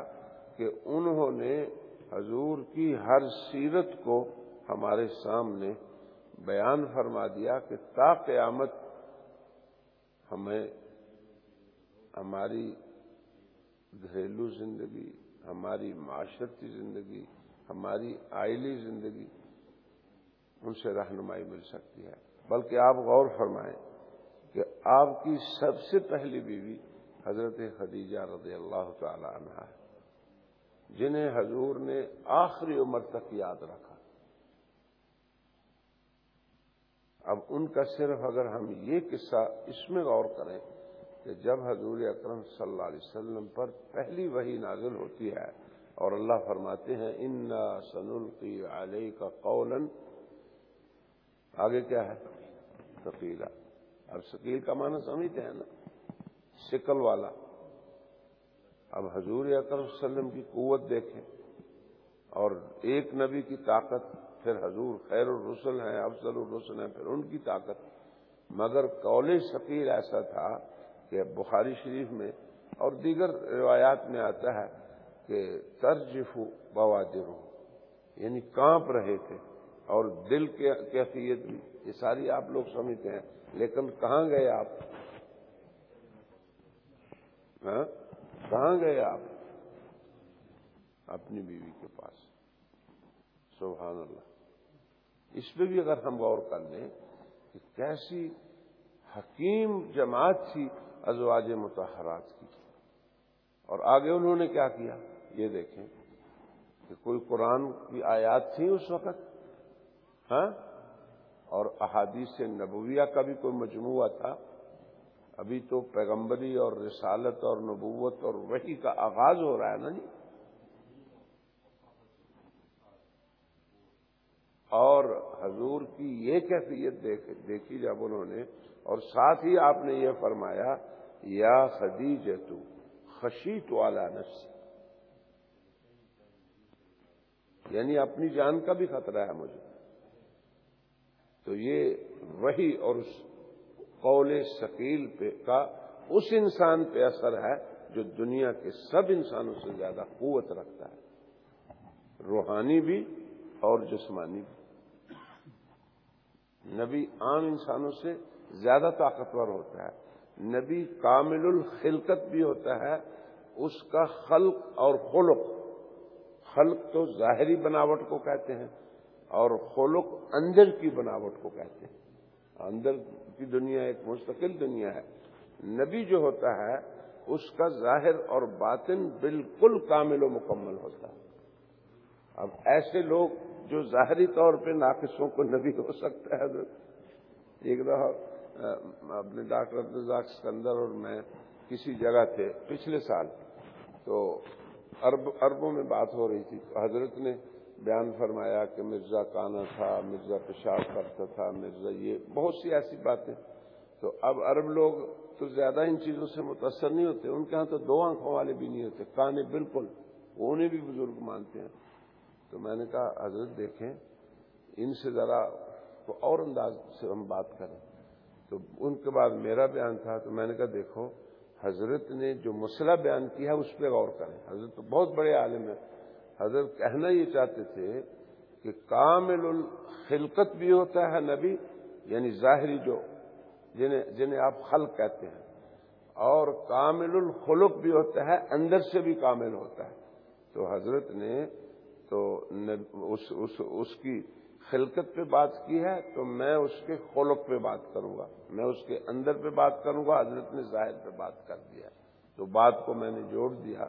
کہ انہوں نے حضور کی ہر سیرت کو ہمارے سامنے بیان فرما دیا کہ تا قیامت ہمیں ہماری گھریلو زندگی، ہماری معاشرتی زندگی، ہماری آئلی زندگی ان سے رہنمائی مل سکتی ہے۔ بلکہ آپ غور فرمائیں کہ آپ کی سب سے پہلی بیوی حضرت خدیجہ رضی اللہ تعالی عنہ ہے، جنہیں حضور نے آخری عمر تک یاد رکھا۔ اب ان کا صرف اگر ہم یہ قصہ اس میں غور کریں کہ جب حضور اکرم صلی اللہ علیہ وسلم پر پہلی وہی نازل ہوتی ہے اور اللہ فرماتے ہیں ان سن القی علیہ کا قولن آگے کیا ہے؟ سکیلا اب سکیل کا معنی سمجھتے ہیں نا؟ شکل والا۔ اب حضور اکرم وسلم کی قوت دیکھیں۔ اور ایک نبی کی طاقت، پھر حضور خیر الرسل ہیں، افضل الرسل ہیں، پھر ان کی طاقت۔ مگر قول شکیل ایسا تھا کہ بخاری شریف میں اور دیگر روایات میں آتا ہے کہ ترجف بوادر یعنی کانپ رہے تھے اور دل کے کیفیت بھی۔ یہ ساری آپ لوگ سمجھتے ہیں، لیکن کہاں گئے آپ؟ ہاں؟ کہاں گئے آپ؟ اپنی بیوی کے پاس۔ سبحان اللہ۔ اس پہ بھی اگر ہم غور کر لیں کہ کیسی حکیم جماعت تھی ازواج متحرات کی۔ اور آگے انہوں نے کیا کیا؟ یہ دیکھیں کہ کوئی قرآن کی آیات تھی اس وقت؟ ہاں؟ اور احادیث نبویہ کا بھی کوئی مجموعہ تھا، ابھی تو پیغمبری اور رسالت اور نبوت اور وہی کا آغاز ہو رہا ہے نا جی۔ اور حضور کی یہ کیفیت دیکھی جب انہوں نے، اور ساتھ ہی آپ نے یہ فرمایا، یا خدیج تو خشیت والا نفس یعنی اپنی جان کا بھی خطرہ ہے مجھے۔ تو یہ وہی اور اس قول شکیل پہ کا اس انسان پہ اثر ہے جو دنیا کے سب انسانوں سے زیادہ قوت رکھتا ہے۔ روحانی بھی اور جسمانی بھی۔ نبی عام انسانوں سے زیادہ طاقتور ہوتا ہے۔ نبی کامل الخلقت بھی ہوتا ہے۔ اس کا خلق اور خلق خلق تو ظاہری بناوٹ کو کہتے ہیں۔ اور خلق اندر کی بناوٹ کو کہتے ہیں۔ اندر کی دنیا ایک مستقل دنیا ہے۔ نبی جو ہوتا ہے، اس کا ظاہر اور باطن بالکل کامل و مکمل ہوتا ہے۔ اب ایسے لوگ جو ظاہری طور پہ ناقصوں کو نبی ہو سکتا ہے ایک دفعہ اپنے ڈاکٹر عبدالزاق سکندر اور میں کسی جگہ تھے، پچھلے سال۔ تو ارب اربوں میں بات ہو رہی تھی۔ حضرت نے بیان فرمایا کہ مرزا کانا تھا، مرزا پیشاب کرتا تھا، مرزا یہ بہت سی ایسی باتیں۔ تو اب عرب لوگ تو زیادہ ان چیزوں سے متاثر نہیں ہوتے، ان کے ہاں تو دو آنکھوں والے بھی نہیں ہوتے، کانے بالکل وہ انہیں بھی بزرگ مانتے ہیں۔ تو میں نے کہا، حضرت دیکھیں، ان سے ذرا تو اور انداز سے ہم بات کریں۔ تو ان کے بعد میرا بیان تھا، تو میں نے کہا، دیکھو، حضرت نے جو مسئلہ بیان کیا ہے، اس پہ غور کریں۔ حضرت تو بہت بڑے عالم ہیں۔ حضرت کہنا یہ چاہتے تھے کہ کامل الخلقت بھی ہوتا ہے نبی یعنی ظاہری جو جنہیں جنہیں آپ خلق کہتے ہیں اور کامل الخلق بھی ہوتا ہے اندر سے بھی کامل ہوتا ہے۔ تو حضرت نے تو اس, اس, اس کی خلقت پہ بات کی ہے تو میں اس کے خلق پہ بات کروں گا۔ میں اس کے اندر پہ بات کروں گا حضرت نے ظاہر پہ بات کر دیا۔ تو بات کو میں نے جوڑ دیا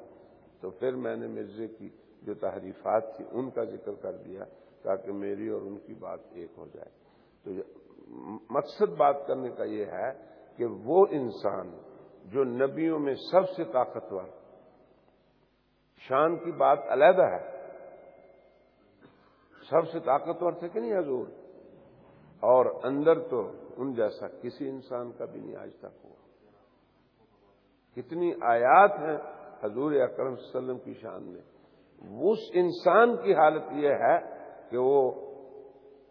تو پھر میں نے مرزے کی جو تحریفات تھی، ان کا ذکر کر دیا تاکہ میری اور ان کی بات ایک ہو جائے۔ تو مقصد بات کرنے کا یہ ہے کہ وہ انسان جو نبیوں میں سب سے طاقتور، شان کی بات علیحدہ ہے، سب سے طاقتور تھے کہ نہیں حضور؟ اور اندر تو ان جیسا کسی انسان کا بھی نہیں آج تک ہوا۔ کتنی آیات ہیں حضور اکرم صلی اللہ علیہ وسلم کی شان میں۔ اس انسان کی حالت یہ ہے کہ وہ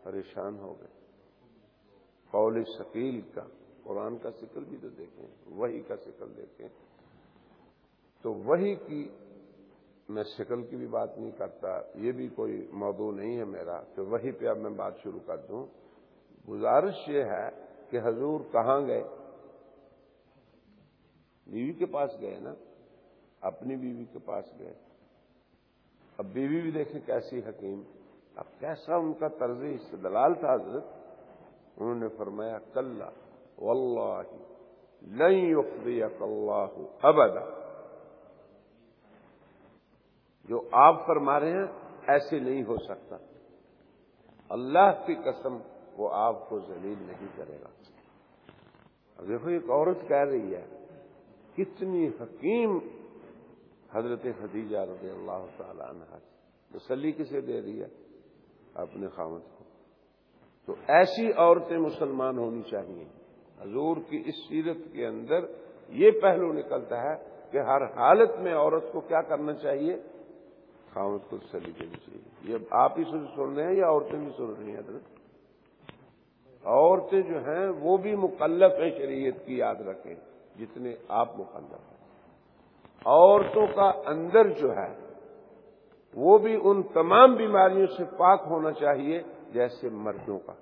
پریشان ہو گئے۔ قول شکیل کا، قرآن کا شکل بھی تو دیکھیں وہی کا شکل دیکھیں۔ تو وہی کی میں شکل کی بھی بات نہیں کرتا، یہ بھی کوئی موضوع نہیں ہے میرا کہ وہی پہ اب میں بات شروع کر دوں۔ گزارش یہ ہے کہ حضور کہاں گئے؟ بیوی کے پاس گئے نا؟ اپنی بیوی کے پاس گئے۔ اب بیوی بھی دیکھیں کیسی حکیم۔ اب کیسا ان کا طرز استدلال تھا حضرت؟ انہوں نے فرمایا کل واللہ، لن يخزيك اللہ ابدا۔ جو آپ فرما رہے ہیں، ایسے نہیں ہو سکتا۔ اللہ کی قسم، وہ آپ کو ذلیل نہیں کرے گا۔ اب دیکھو، ایک عورت کہہ رہی ہے، کتنی حکیم حضرت خدیجہ رضی اللہ تعالی عنہ تسلی کسے دے رہی ہے؟ اپنے خامد کو۔ تو ایسی عورتیں مسلمان ہونی چاہیے۔ حضور کی اس سیرت کے اندر یہ پہلو نکلتا ہے کہ ہر حالت میں عورت کو کیا کرنا چاہیے؟ خامد کو تسلی دینی چاہیے۔ یہ آپ ہی سن رہے ہیں یا عورتیں بھی سن رہی ہیں حضرت؟ عورتیں جو ہیں وہ بھی مکلف ہیں شریعت کی یاد رکھیں، جتنے آپ مکلف ہیں۔ عورتوں کا اندر جو ہے، وہ بھی ان تمام بیماریوں سے پاک ہونا چاہیے، جیسے مردوں کا۔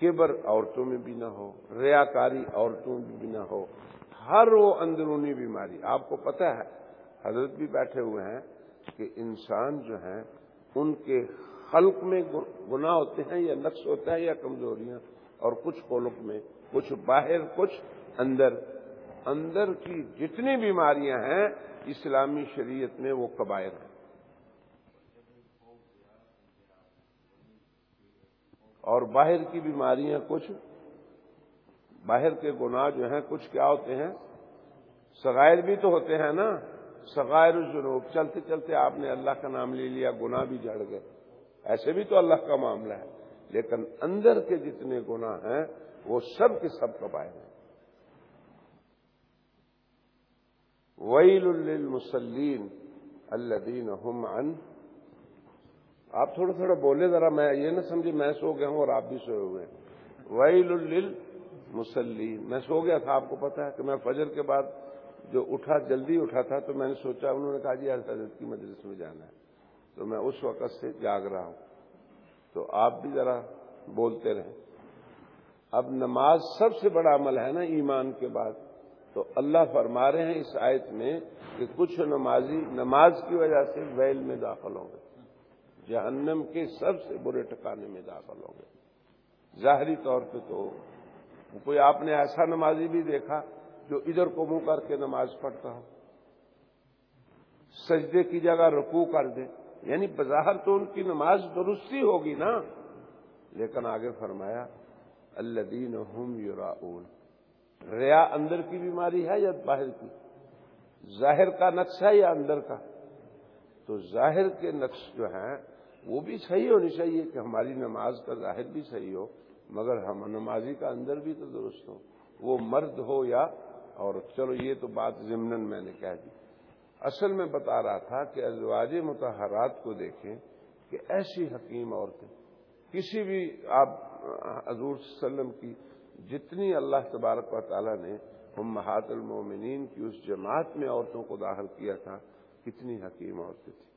کبر عورتوں میں بھی نہ ہو، ریاکاری عورتوں میں بھی نہ ہو، ہر وہ اندرونی بیماری۔ آپ کو پتہ ہے، حضرت بھی بیٹھے ہوئے ہیں کہ انسان جو ہیں ان کے خلق میں گناہ ہوتے ہیں، یا نقص ہوتا ہے، یا کمزوریاں، اور کچھ خلق میں، کچھ باہر، کچھ اندر۔ اندر کی جتنی بیماریاں ہیں، اسلامی شریعت میں وہ قبائر ہیں۔ اور باہر کی بیماریاں کچھ، باہر کے گناہ جو ہیں، کچھ کیا ہوتے ہیں؟ سغائر بھی تو ہوتے ہیں نا۔ سغائر الجنوب چلتے چلتے آپ نے اللہ کا نام لے لیا، گناہ بھی جڑ گئے۔ ایسے بھی تو اللہ کا معاملہ ہے، لیکن اندر کے جتنے گناہ ہیں، وہ سب کے سب قبائل ہیں۔ ویل للمسلین الذین هم عن آپ تھوڑا تھوڑا بولے ذرا، میں یہ نہ سمجھے میں سو گیا ہوں اور آپ بھی سوئے ہوئے ہیں۔ ویل للمسلین میں سو گیا تھا، آپ کو پتا ہے کہ میں فجر کے بعد جو اٹھا، جلدی اٹھا تھا، تو میں نے سوچا، انہوں نے کہا جی حضرت کی مجلس میں جانا ہے۔ تو میں اس وقت سے جاگ رہا ہوں۔ تو آپ بھی ذرا بولتے رہیں۔ اب نماز سب سے بڑا عمل ہے نا ایمان کے بعد۔ تو اللہ فرما رہے ہیں اس آیت میں کہ کچھ نمازی نماز کی وجہ سے ویل میں داخل ہوں گے۔ جہنم کے سب سے برے ٹکانے میں داخل ہوں گے۔ ظاہری طور پہ تو کوئی آپ نے ایسا نمازی بھی دیکھا جو ادھر کو منہ کر کے نماز پڑھتا ہو؟ سجدے کی جگہ رکوع کر دے۔ یعنی بظاہر تو ان کی نماز درستی ہوگی نا۔ لیکن آگے فرمایا اللہ دین یوراون ریا اندر کی بیماری ہے یا باہر کی؟ ظاہر کا نقش ہے یا اندر کا؟ تو ظاہر کے نقش جو ہیں، وہ بھی صحیح ہونی چاہیے کہ ہماری نماز کا ظاہر بھی صحیح ہو، مگر ہم نمازی کا اندر بھی تو درست ہو وہ مرد ہو یا عورت؟ چلو یہ تو بات ضمن میں نے کہہ دی۔ اصل میں بتا رہا تھا کہ ازواج متحرات کو دیکھیں کہ ایسی حکیم عورتیں، کسی بھی آپ حضور وسلم کی جتنی اللہ تبارک و تعالیٰ نے ہم محات المومنین کی اس جماعت میں عورتوں کو داخل کیا تھا، کتنی حکیم عورتیں تھیں۔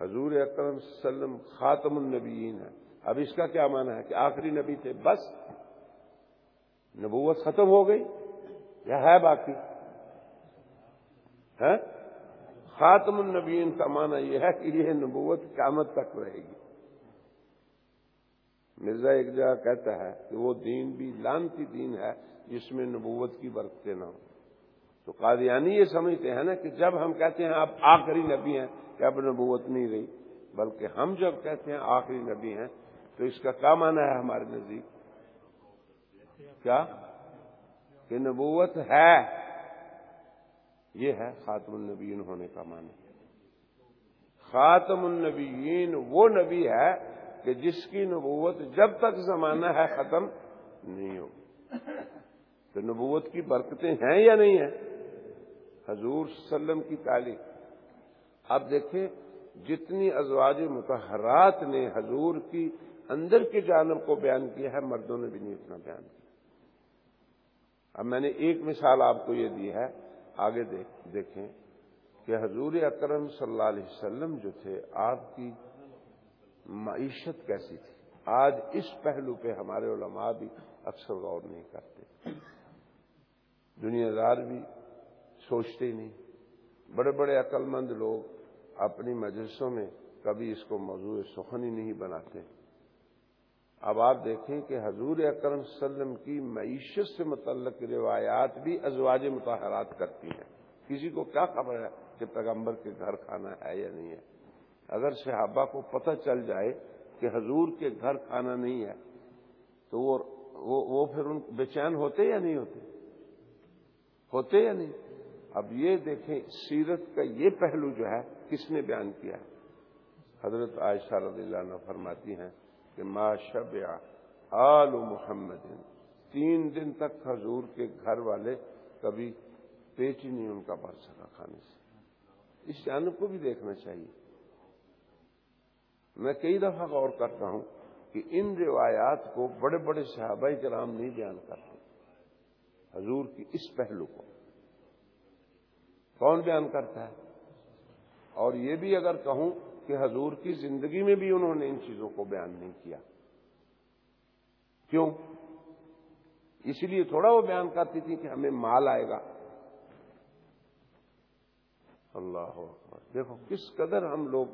حضور اکرم وسلم خاتم النبیین ہے اب اس کا کیا معنی ہے کہ آخری نبی تھے؟ بس نبوت ختم ہو گئی یا ہے باقی؟ ہے خاتم النبیین کا معنی یہ ہے کہ یہ نبوت قیامت تک رہے گی۔ مرزا ایک جگہ کہتا ہے کہ وہ دین بھی لانتی دین ہے جس میں نبوت کی برکتیں نہ ہوں تو قادیانی یہ سمجھتے ہیں نا کہ جب ہم کہتے ہیں آپ آخری نبی ہیں کہ اب نبوت نہیں رہی، بلکہ ہم جب کہتے ہیں آخری نبی ہیں، تو اس کا کیا معنی ہے ہمارے نزدیک؟ کیا؟ کہ نبوت ہے۔ یہ ہے خاتم النبیین ہونے کا معنی۔ خاتم النبیین وہ نبی ہے کہ جس کی نبوت جب تک زمانہ ہے ختم نہیں ہوگی تو نبوت کی برکتیں ہیں یا نہیں ہیں؟ حضور وسلم کی تعلیم۔ اب دیکھیں جتنی ازواج متحرات نے حضور کی اندر کی جانب کو بیان کیا ہے، مردوں نے بھی نہیں اتنا بیان کیا۔ اب میں نے ایک مثال آپ کو یہ دی ہے، آگے دیکھیں کہ حضور اکرم صلی اللہ علیہ وسلم جو تھے، آپ کی معیشت کیسی تھی؟ آج اس پہلو پہ ہمارے علماء بھی اکثر غور نہیں کرتے۔ دنیا دار بھی سوچتے ہی نہیں۔ بڑے بڑے عقل مند لوگ اپنی مجلسوں میں کبھی اس کو موضوع سخن ہی نہیں بناتے۔ اب آپ دیکھیں کہ حضور اکرم وسلم کی معیشت سے متعلق روایات بھی ازواج متحرات کرتی ہیں۔ کسی کو کیا خبر ہے کہ پیغمبر کے گھر کھانا ہے یا نہیں ہے؟ اگر صحابہ کو پتہ چل جائے کہ حضور کے گھر کھانا نہیں ہے، تو وہ وہ پھر ان بے چین ہوتے یا نہیں ہوتے؟ ہوتے یا نہیں؟ اب یہ دیکھیں، سیرت کا یہ پہلو جو ہے، کس نے بیان کیا ہے؟ حضرت عائشہ رضی اللہ عنہ فرماتی ہیں کہ ما شب آل محمد، تین دن تک حضور کے گھر والے کبھی پیچ ہی نہیں ان کا بڑھ سکا کھانے سے۔ اس جانب کو بھی دیکھنا چاہیے۔ میں کئی دفعہ غور کرتا ہوں کہ ان روایات کو بڑے بڑے صحابہ کرام نہیں بیان کرتے۔ حضور کی اس پہلو کو۔ کون بیان کرتا ہے؟ اور یہ بھی اگر کہوں کہ حضور کی زندگی میں بھی انہوں نے ان چیزوں کو بیان نہیں کیا۔ کیوں؟ اس لیے تھوڑا وہ بیان کرتی تھی کہ ہمیں مال آئے گا۔ اللہ دیکھو، کس قدر ہم لوگ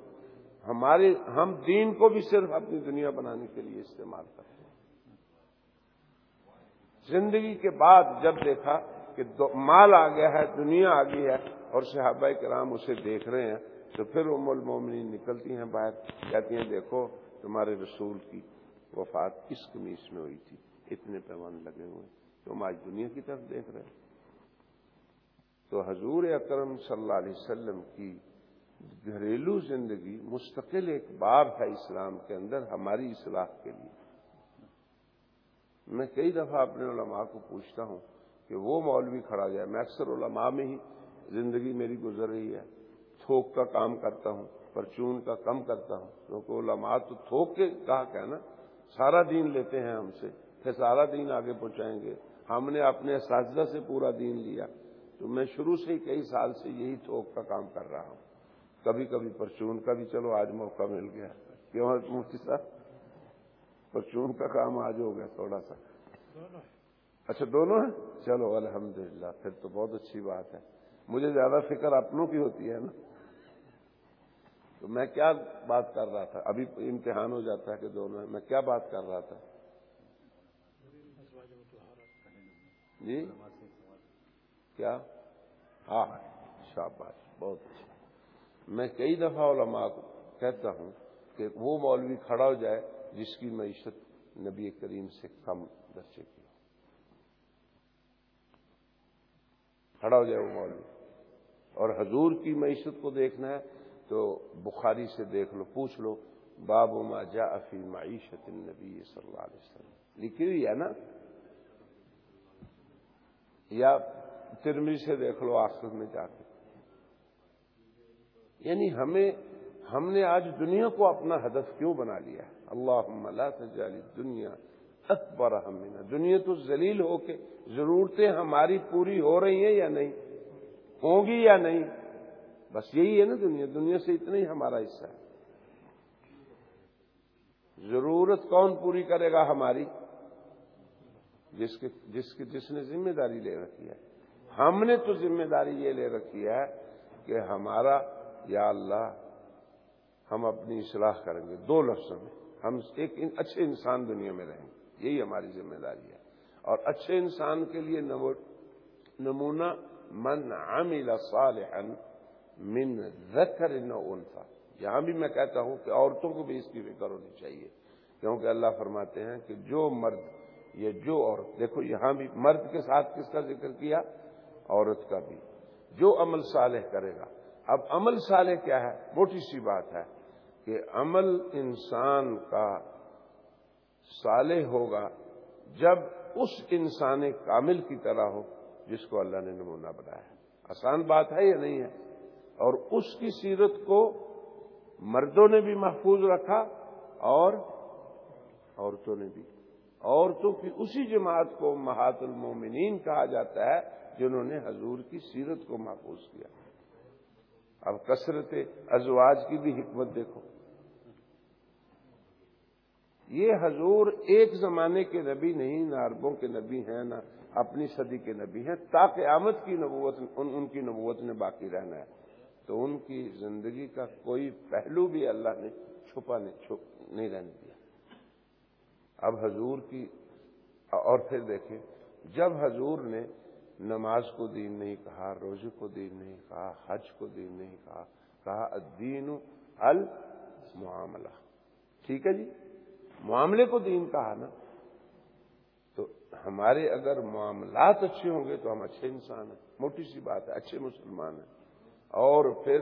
ہمارے ہم دین کو بھی صرف اپنی دنیا بنانے کے لیے استعمال کرتے ہیں۔ زندگی کے بعد جب دیکھا کہ مال آ گیا ہے، دنیا آ گئی ہے اور صحابہ کرام اسے دیکھ رہے ہیں، تو پھر ام المومنین نکلتی ہیں باہر، کہتی ہیں، دیکھو تمہارے رسول کی وفات کس کمیس میں ہوئی تھی؟ اتنے پیمان لگے ہوئے تم آج دنیا کی طرف دیکھ رہے تو حضور اکرم صلی اللہ علیہ وسلم کی گھریلو زندگی مستقل ایک باب ہے اسلام کے اندر ہماری اصلاح کے لیے۔ میں کئی دفعہ اپنے علماء کو پوچھتا ہوں کہ وہ مولوی کھڑا جائے، میں اکثر علماء میں ہی زندگی میری گزر رہی ہے۔ تھوک کا کام کرتا ہوں، پرچون کا کم کرتا ہوں۔ کیونکہ علماء تو تھوک کے کہا کہ نا، سارا دین لیتے ہیں ہم سے، پھر سارا دین آگے پہنچائیں گے۔ ہم نے اپنے اساتذہ سے پورا دین لیا۔ تو میں شروع سے ہی کئی سال سے یہی تھوک کا کام کر رہا ہوں۔ کبھی کبھی پرچون کا بھی چلو آج موقع مل گیا۔ کیوں مفتی صاحب؟ پرچون کا کام آج ہو گیا تھوڑا سا۔ اچھا دونوں ہیں؟ چلو الحمدللہ پھر تو بہت اچھی بات ہے۔ مجھے زیادہ فکر اپنوں کی ہوتی ہے نا۔ تو میں کیا بات کر رہا تھا؟ ابھی امتحان ہو جاتا ہے کہ دونوں میں کیا بات کر رہا تھا؟ جی؟ کیا؟ ہاں شاباش بہت اچھا۔ میں کئی دفعہ علماء کو کہتا ہوں کہ وہ مولوی کھڑا ہو جائے جس کی معیشت نبی کریم سے کم درجے کی کھڑا ہو جائے وہ مولوی۔ اور حضور کی معیشت کو دیکھنا ہے تو بخاری سے دیکھ لو، پوچھ لو، باب ما جا فی معیشت النبی صلی اللہ علیہ وسلم۔ لکھی ہوئی ہے نا؟ یا ترمی سے دیکھ لو، آخر میں جا کے۔ یعنی ہمیں، ہم نے آج دنیا کو اپنا ہدف کیوں بنا لیا ہے؟ اللہ لا تجعل دنیا اکبر ہمینا دنیا تو ذلیل ہو کے ضرورتیں ہماری پوری ہو رہی ہیں یا نہیں؟ ہوں گی یا نہیں؟ بس یہی ہے نا دنیا۔ دنیا سے اتنا ہی ہمارا حصہ ہے۔ ضرورت کون پوری کرے گا ہماری؟ جس کے، جس کی جس نے ذمہ داری لے رکھی ہے۔ ہم نے تو ذمہ داری یہ لے رکھی ہے کہ ہمارا یا اللہ، ہم اپنی اصلاح کریں گے۔ دو لفظوں میں ہم ایک اچھے انسان دنیا میں رہیں گے۔ یہی ہماری ذمہ داری ہے۔ اور اچھے انسان کے لیے نمونہ، من عمل صالحا من ذکر نو انفا یہاں بھی میں کہتا ہوں کہ عورتوں کو بھی اس کی فکر ہونی چاہیے۔ کیونکہ اللہ فرماتے ہیں کہ جو مرد یہ جو عورت، دیکھو یہاں بھی مرد کے ساتھ کس کا ذکر کیا؟ عورت کا بھی۔ جو عمل صالح کرے گا اب عمل صالح کیا ہے؟ موٹی سی بات ہے کہ عمل انسان کا صالح ہوگا جب اس انسان کامل کی طرح ہو جس کو اللہ نے نمونہ بنایا آسان بات ہے یا نہیں ہے؟ اور اس کی سیرت کو مردوں نے بھی محفوظ رکھا اور عورتوں نے بھی۔ عورتوں کی اسی جماعت کو محات المومنین کہا جاتا ہے جنہوں نے حضور کی سیرت کو محفوظ کیا۔ اب کثرت ازواج کی بھی حکمت دیکھو۔ یہ حضور ایک زمانے کے نبی نہیں، نہ عربوں کے نبی ہیں، نہ اپنی صدی کے نبی ہیں۔ تاکہ آمد کی نبوت، ان ان کی نبوت نے باقی رہنا ہے۔ تو ان کی زندگی کا کوئی پہلو بھی اللہ نے چھپا نہیں، چھپ، نہیں رہنے دیا۔ اب حضور کی، اور پھر دیکھیں، جب حضور نے نماز کو دین نہیں کہا، روزے کو دین نہیں کہا، حج کو دین نہیں کہا کہا الدین المعاملہ ٹھیک ہے جی؟ معاملے کو دین کہا نا۔ تو ہمارے اگر معاملات اچھے ہوں گے تو ہم اچھے انسان ہیں۔ موٹی سی بات ہے، اچھے مسلمان ہیں۔ اور پھر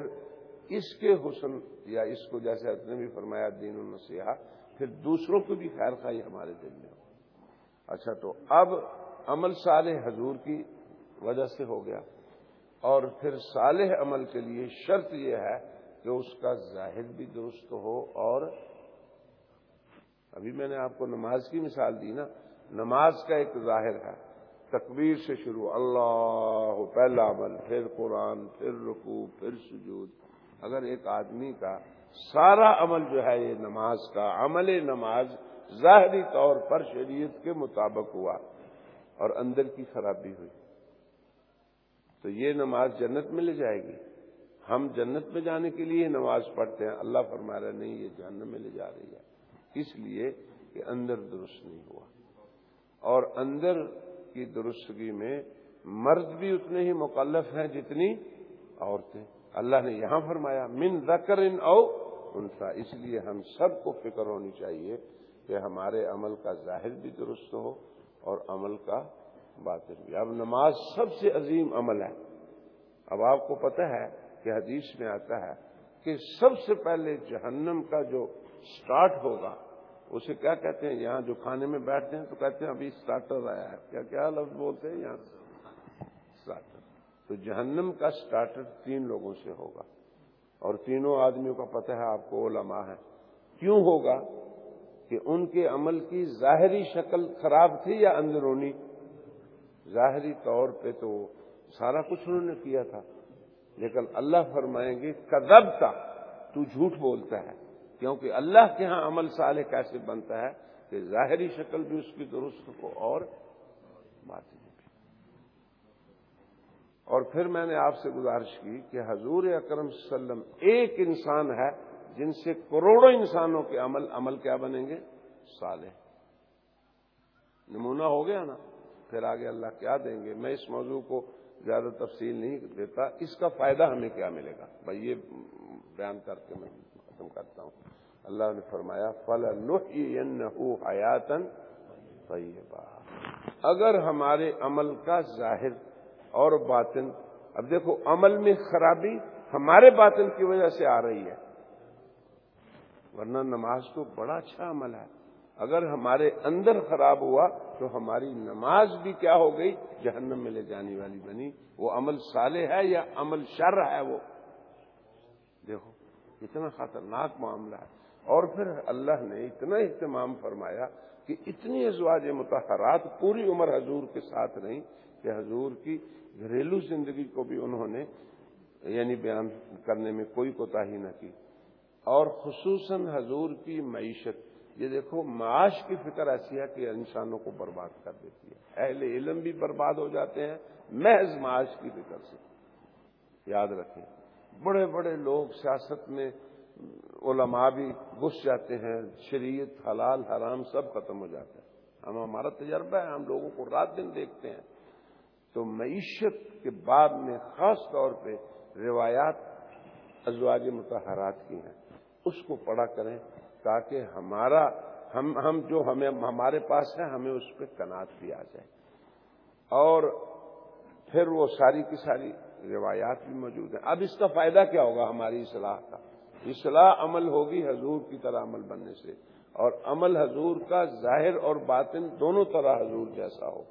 اس کے حسن یا اس کو جیسے نے بھی فرمایا، دین النسیحا پھر دوسروں کو بھی خیر خائی ہمارے دل میں ہو۔ اچھا تو اب عمل صالح حضور کی وجہ سے ہو گیا۔ اور پھر صالح عمل کے لیے شرط یہ ہے کہ اس کا ظاہر بھی درست ہو۔ اور ابھی میں نے آپ کو نماز کی مثال دی نا، نماز کا ایک ظاہر ہے، تکبیر سے شروع، اللہ، پہلا عمل، پھر قرآن، پھر رکوع، پھر سجود۔ اگر ایک آدمی کا سارا عمل جو ہے یہ نماز کا، عمل نماز ظاہری طور پر شریعت کے مطابق ہوا اور اندر کی خرابی ہوئی۔ تو یہ نماز جنت میں لے جائے گی۔ ہم جنت میں جانے کے لیے نماز پڑھتے ہیں۔ اللہ فرما رہا نہیں، یہ جہنم میں لے جا رہی ہے۔ اس لیے کہ اندر درست نہیں ہوا۔ اور اندر کی درستگی میں مرد بھی اتنے ہی مکلف ہیں جتنی عورتیں۔ اللہ نے یہاں فرمایا، من ذکر ان او انسا اس لیے ہم سب کو فکر ہونی چاہیے کہ ہمارے عمل کا ظاہر بھی درست ہو اور عمل کا باطن بھی اب نماز سب سے عظیم عمل ہے۔ اب آپ کو پتہ ہے کہ حدیث میں آتا ہے کہ سب سے پہلے جہنم کا جو سٹارٹ ہوگا، اسے کیا کہتے ہیں؟ یہاں جو کھانے میں بیٹھتے ہیں تو کہتے ہیں ابھی اسٹارٹر آیا ہے۔ کیا کیا لفظ بولتے ہیں؟ یہاں اسٹارٹر تو جہنم کا اسٹارٹر تین لوگوں سے ہوگا۔ اور تینوں آدمیوں کا پتہ ہے، آپ کو علماء ہے کیوں ہوگا؟ کہ ان کے عمل کی ظاہری شکل خراب تھی یا اندرونی؟ ظاہری طور پہ تو سارا کچھ انہوں نے کیا تھا۔ لیکن اللہ فرمائیں گے کدب کا تو جھوٹ بولتا ہے۔ کیونکہ اللہ کے ہاں عمل صالح کیسے بنتا ہے کہ ظاہری شکل بھی اس کی درست ہو اور بات بھی اور پھر میں نے آپ سے گزارش کی کہ حضور اکرم وسلم ایک انسان ہے جن سے کروڑوں انسانوں کے عمل عمل کیا بنیں گے؟ صالح۔ نمونہ ہو گیا نا؟ پھر آگے اللہ کیا دیں گے؟ میں اس موضوع کو زیادہ تفصیل نہیں دیتا۔ اس کا فائدہ ہمیں کیا ملے گا؟ بھائی یہ بیان کر کے میں ختم کرتا ہوں۔ اللہ نے فرمایا فل حیاتن طیبہ اگر ہمارے عمل کا ظاہر اور باطن، اب دیکھو، عمل میں خرابی ہمارے باطن کی وجہ سے آ رہی ہے۔ ورنہ نماز تو بڑا اچھا عمل ہے۔ اگر ہمارے اندر خراب ہوا تو ہماری نماز بھی کیا ہو گئی؟ جہنم میں لے جانے والی بنی۔ وہ عمل صالح ہے یا عمل شر ہے وہ؟ دیکھو، اتنا خطرناک معاملہ ہے۔ اور پھر اللہ نے اتنا اہتمام فرمایا کہ اتنی ازواج متحرات پوری عمر حضور کے ساتھ رہیں کہ حضور کی گھریلو زندگی کو بھی انہوں نے یعنی بیان کرنے میں کوئی کوتا نہ کی۔ اور خصوصاً حضور کی معیشت۔ یہ دیکھو، معاش کی فکر ایسی ہے کہ انسانوں کو برباد کر دیتی ہے۔ اہل علم بھی برباد ہو جاتے ہیں، محض معاش کی فکر سے۔ یاد رکھیں، بڑے بڑے لوگ سیاست میں علماء بھی گھس جاتے ہیں، شریعت، حلال، حرام سب ختم ہو جاتا ہے ہم، ہمارا تجربہ ہے، ہم لوگوں کو رات دن دیکھتے ہیں۔ تو معیشت کے بعد میں خاص طور پہ روایات ازواج متحرات کی ہیں۔ اس کو پڑھا کریں۔ تاکہ ہمارا ہم ہم جو ہمیں ہمارے پاس ہے، ہمیں اس پہ کنات بھی آ جائے۔ اور پھر وہ ساری کی ساری روایات بھی موجود ہیں۔ اب اس کا فائدہ کیا ہوگا ہماری اصلاح کا؟ اصلاح عمل ہوگی حضور کی طرح عمل بننے سے۔ اور عمل حضور کا ظاہر اور باطن دونوں طرح حضور جیسا ہو۔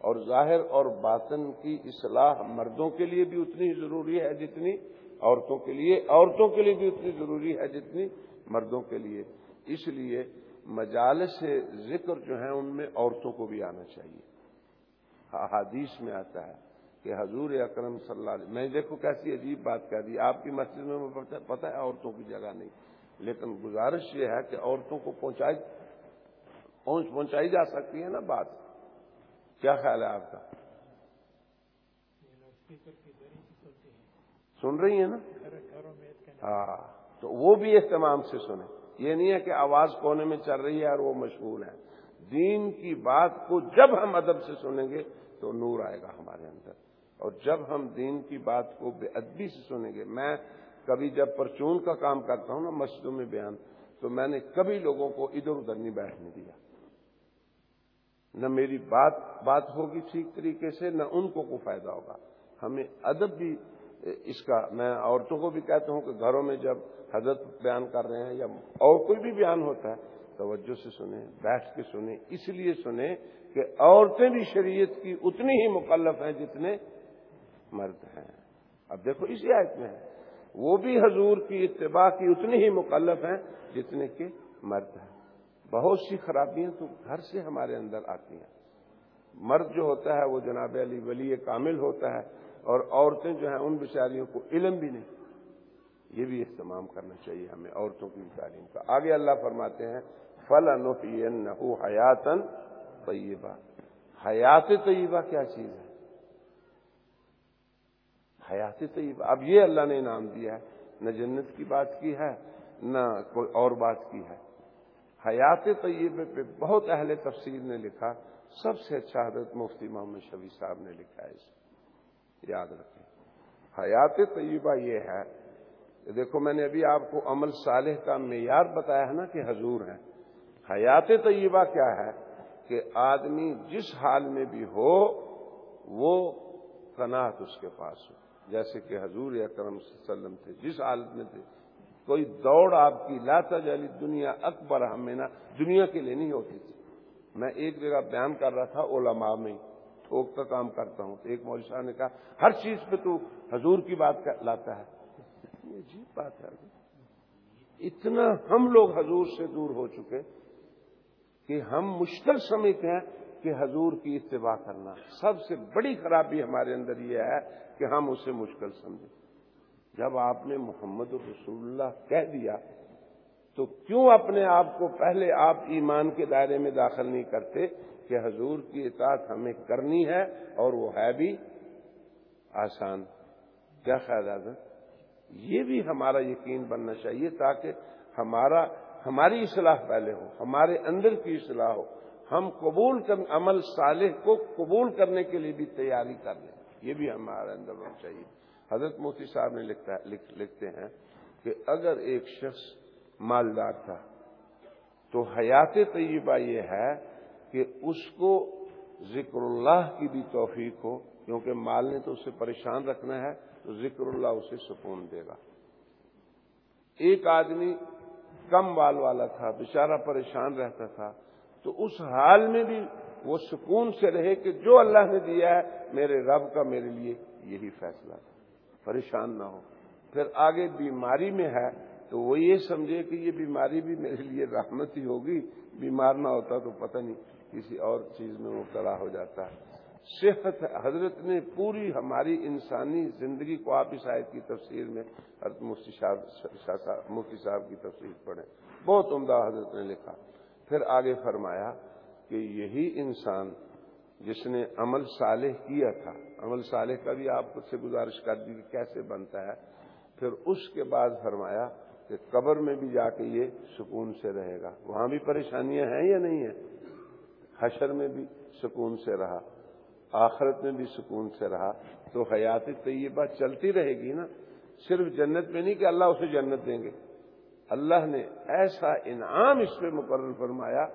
اور ظاہر اور باطن کی اصلاح مردوں کے لیے بھی اتنی ضروری ہے جتنی عورتوں کے لیے۔ عورتوں کے لیے بھی اتنی ضروری ہے جتنی مردوں کے لیے۔ اس لیے مجالس سے ذکر جو ہیں ان میں عورتوں کو بھی آنا چاہیے۔ حادیث میں آتا ہے کہ حضور اکرم صلی اللہ علیہ میں دیکھو کیسی عجیب بات کہہ دی۔ آپ کی مسجد میں پتہ ہے عورتوں کی جگہ نہیں۔ لیکن گزارش یہ ہے کہ عورتوں کو پہنچائی پہنچائی جا سکتی ہے نا بات۔ کیا خیال ہے آپ کا؟ سن رہی ہیں نا؟ ہاں تو وہ بھی اہتمام سے سنیں۔ یہ نہیں ہے کہ آواز کونے میں چل رہی ہے اور وہ مشغول ہے۔ دین کی بات کو جب ہم ادب سے سنیں گے تو نور آئے گا ہمارے اندر۔ اور جب ہم دین کی بات کو بے ادبی سے سنیں گے، میں کبھی جب پرچون کا کام کرتا ہوں نا مسجدوں میں بیان، تو میں نے کبھی لوگوں کو ادھر ادھر نہیں بیٹھنے دیا۔ نہ میری بات بات ہوگی ٹھیک طریقے سے، نہ ان کو کوئی فائدہ ہوگا۔ ہمیں ادب بھی اس کا میں عورتوں کو بھی کہتا ہوں کہ گھروں میں جب حضرت بیان کر رہے ہیں یا اور کوئی بھی بیان ہوتا ہے، توجہ سے سنیں، بیٹھ کے سنیں، اس لیے سنیں کہ عورتیں بھی شریعت کی اتنی ہی مکلف ہیں جتنے مرد ہیں۔ اب دیکھو، اسی آیت میں ہے۔ وہ بھی حضور کی اتباع کی اتنی ہی مکلف ہیں جتنے کہ مرد ہیں۔ بہت سی خرابیاں تو گھر سے ہمارے اندر آتی ہیں۔ مرد جو ہوتا ہے، وہ جناب علی ولی کامل ہوتا ہے۔ اور عورتیں جو ہیں ان بیچاریوں کو علم بھی نہیں۔ یہ بھی اہتمام کرنا چاہیے ہمیں عورتوں کی تعلیم کا۔ آگے اللہ فرماتے ہیں فل انو حیاتن طیبہ حیات طیبہ کیا چیز ہے؟ حیات طیبہ اب یہ اللہ نے انعام دیا ہے۔ نہ جنت کی بات کی ہے، نہ کوئی اور بات کی ہے۔ حیات طیبے پہ بہت اہل تفصیل نے لکھا۔ سب سے اچھا حضرت مفتی محمد شبی صاحب نے لکھا ہے اس یاد رکھیں۔ حیات طیبہ یہ ہے، دیکھو میں نے ابھی آپ کو عمل صالح کا معیار بتایا ہے نا کہ حضور ہیں۔ حیات طیبہ کیا ہے کہ آدمی جس حال میں بھی ہو، وہ کنات اس کے پاس ہو۔ جیسے کہ حضور اکرم صلی اللہ علیہ وسلم تھے، جس حالت میں تھے۔ کوئی دوڑ آپ کی لاتا جالی دنیا اکبر ہمینا دنیا کے لیے نہیں ہوتی تھی۔ میں ایک جگہ بیان کر رہا تھا علماء میں۔ ٹھوک کا کام کرتا ہوں تو ایک مول صاحب نے کہا، ہر چیز پہ تو حضور کی بات لاتا ہے۔ عجیب بات ہے۔ اتنا ہم لوگ حضور سے دور ہو چکے کہ ہم مشکل سمجھتے ہیں کہ حضور کی اتباع کرنا۔ سب سے بڑی خرابی ہمارے اندر یہ ہے کہ ہم اسے مشکل سمجھیں۔ جب آپ نے محمد رسول اللہ کہہ دیا، تو کیوں اپنے آپ کو پہلے آپ ایمان کے دائرے میں داخل نہیں کرتے؟ کہ حضور کی اطاعت ہمیں کرنی ہے اور وہ ہے بھی آسان۔ کیا خیال ہے یہ بھی ہمارا یقین بننا چاہیے تاکہ ہمارا، ہماری اصلاح پہلے ہو، ہمارے اندر کی اصلاح ہو۔ ہم قبول کر، عمل صالح کو قبول کرنے کے لیے بھی تیاری کر لیں۔ یہ بھی ہمارے اندر ہونا چاہیے۔ حضرت موتی صاحب نے لکھتا لکھ، لکھتے ہیں کہ اگر ایک شخص مالدار تھا تو حیات طیبہ یہ ہے کہ اس کو ذکر اللہ کی بھی توفیق ہو، کیونکہ مال نے تو اسے پریشان رکھنا ہے، تو ذکر اللہ اسے سکون دے گا۔ ایک آدمی کم بال والا تھا، بیچارہ پریشان رہتا تھا، تو اس حال میں بھی وہ سکون سے رہے کہ جو اللہ نے دیا ہے، میرے رب کا، میرے لیے یہی فیصلہ تھا۔ پریشان نہ ہو۔ پھر آگے بیماری میں ہے، تو وہ یہ سمجھے کہ یہ بیماری بھی میرے لیے رحمت ہی ہوگی، بیمار نہ ہوتا تو پتہ نہیں۔ کسی اور چیز میں وہ کڑا ہو جاتا ہے۔ صحت حضرت نے پوری ہماری انسانی زندگی کو آپ اس آیت کی تفسیر میں مفتی صاحب مفتی صاحب کی تفسیر پڑھیں۔ بہت عمدہ حضرت نے لکھا۔ پھر آگے فرمایا کہ یہی انسان جس نے عمل صالح کیا تھا، عمل صالح کا بھی آپ سے گزارش کر دی کہ کیسے بنتا ہے۔ پھر اس کے بعد فرمایا کہ قبر میں بھی جا کے یہ سکون سے رہے گا۔ وہاں بھی پریشانیاں ہیں یا نہیں ہیں؟ حشر میں بھی سکون سے رہا، آخرت میں بھی سکون سے رہا۔ تو حیات طیبہ چلتی رہے گی نا، صرف جنت میں نہیں کہ اللہ اسے جنت دیں گے۔ اللہ نے ایسا انعام اس پہ مقرر فرمایا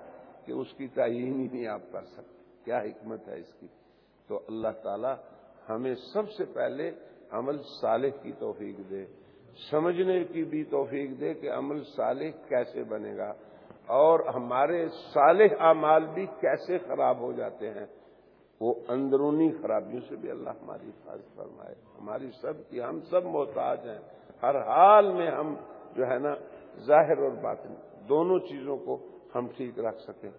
کہ اس کی تعین ہی نہیں آپ کر سکتے۔ کیا حکمت ہے اس کی؟ تو اللہ تعالی ہمیں سب سے پہلے عمل صالح کی توفیق دے۔ سمجھنے کی بھی توفیق دے کہ عمل صالح کیسے بنے گا۔ اور ہمارے صالح اعمال بھی کیسے خراب ہو جاتے ہیں، وہ اندرونی خرابیوں سے بھی اللہ ہماری حفاظت فرمائے۔ ہماری سب کی، ہم سب محتاج ہیں۔ ہر حال میں ہم جو ہے نا، ظاہر اور باطن، دونوں چیزوں کو ہم ٹھیک رکھ سکیں۔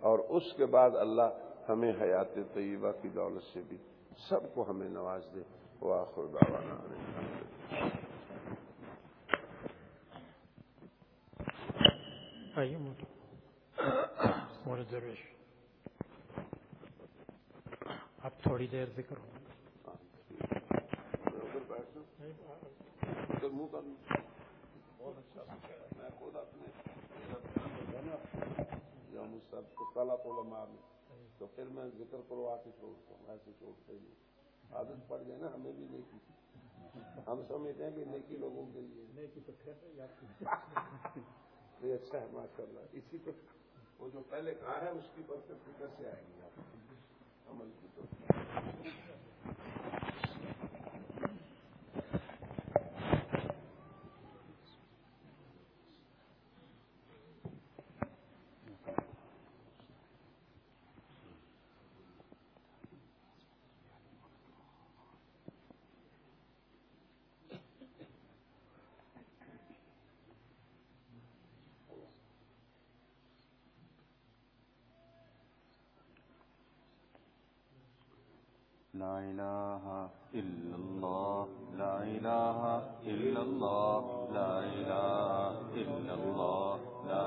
اور اس کے بعد اللہ ہمیں حیات طیبہ کی دولت سے بھی سب کو ہمیں نواز دے۔ وہ آخر دعوانا درویش اب تھوڑی دیر ذکر ہو بہت اچھا میں خود اپنے کو کالا مار تو پھر میں ذکر کرو آ کے چھوڑتا ہوں ایسے چھوڑتے ہی عادت پڑ جائے نا ہمیں بھی نیکی ہم سمجھتے ہیں کہ نیکی لوگوں کے لیے نیکی تو یہ اچھا ہے ماشاء اللہ اسی پہ وہ جو پہلے کہا ہے، اس کی برکت فکر سے آئے گی آپ۔ عمل کی تو لا إله إلا الله. لا إله إلا الله. لا إله إلا الله. لا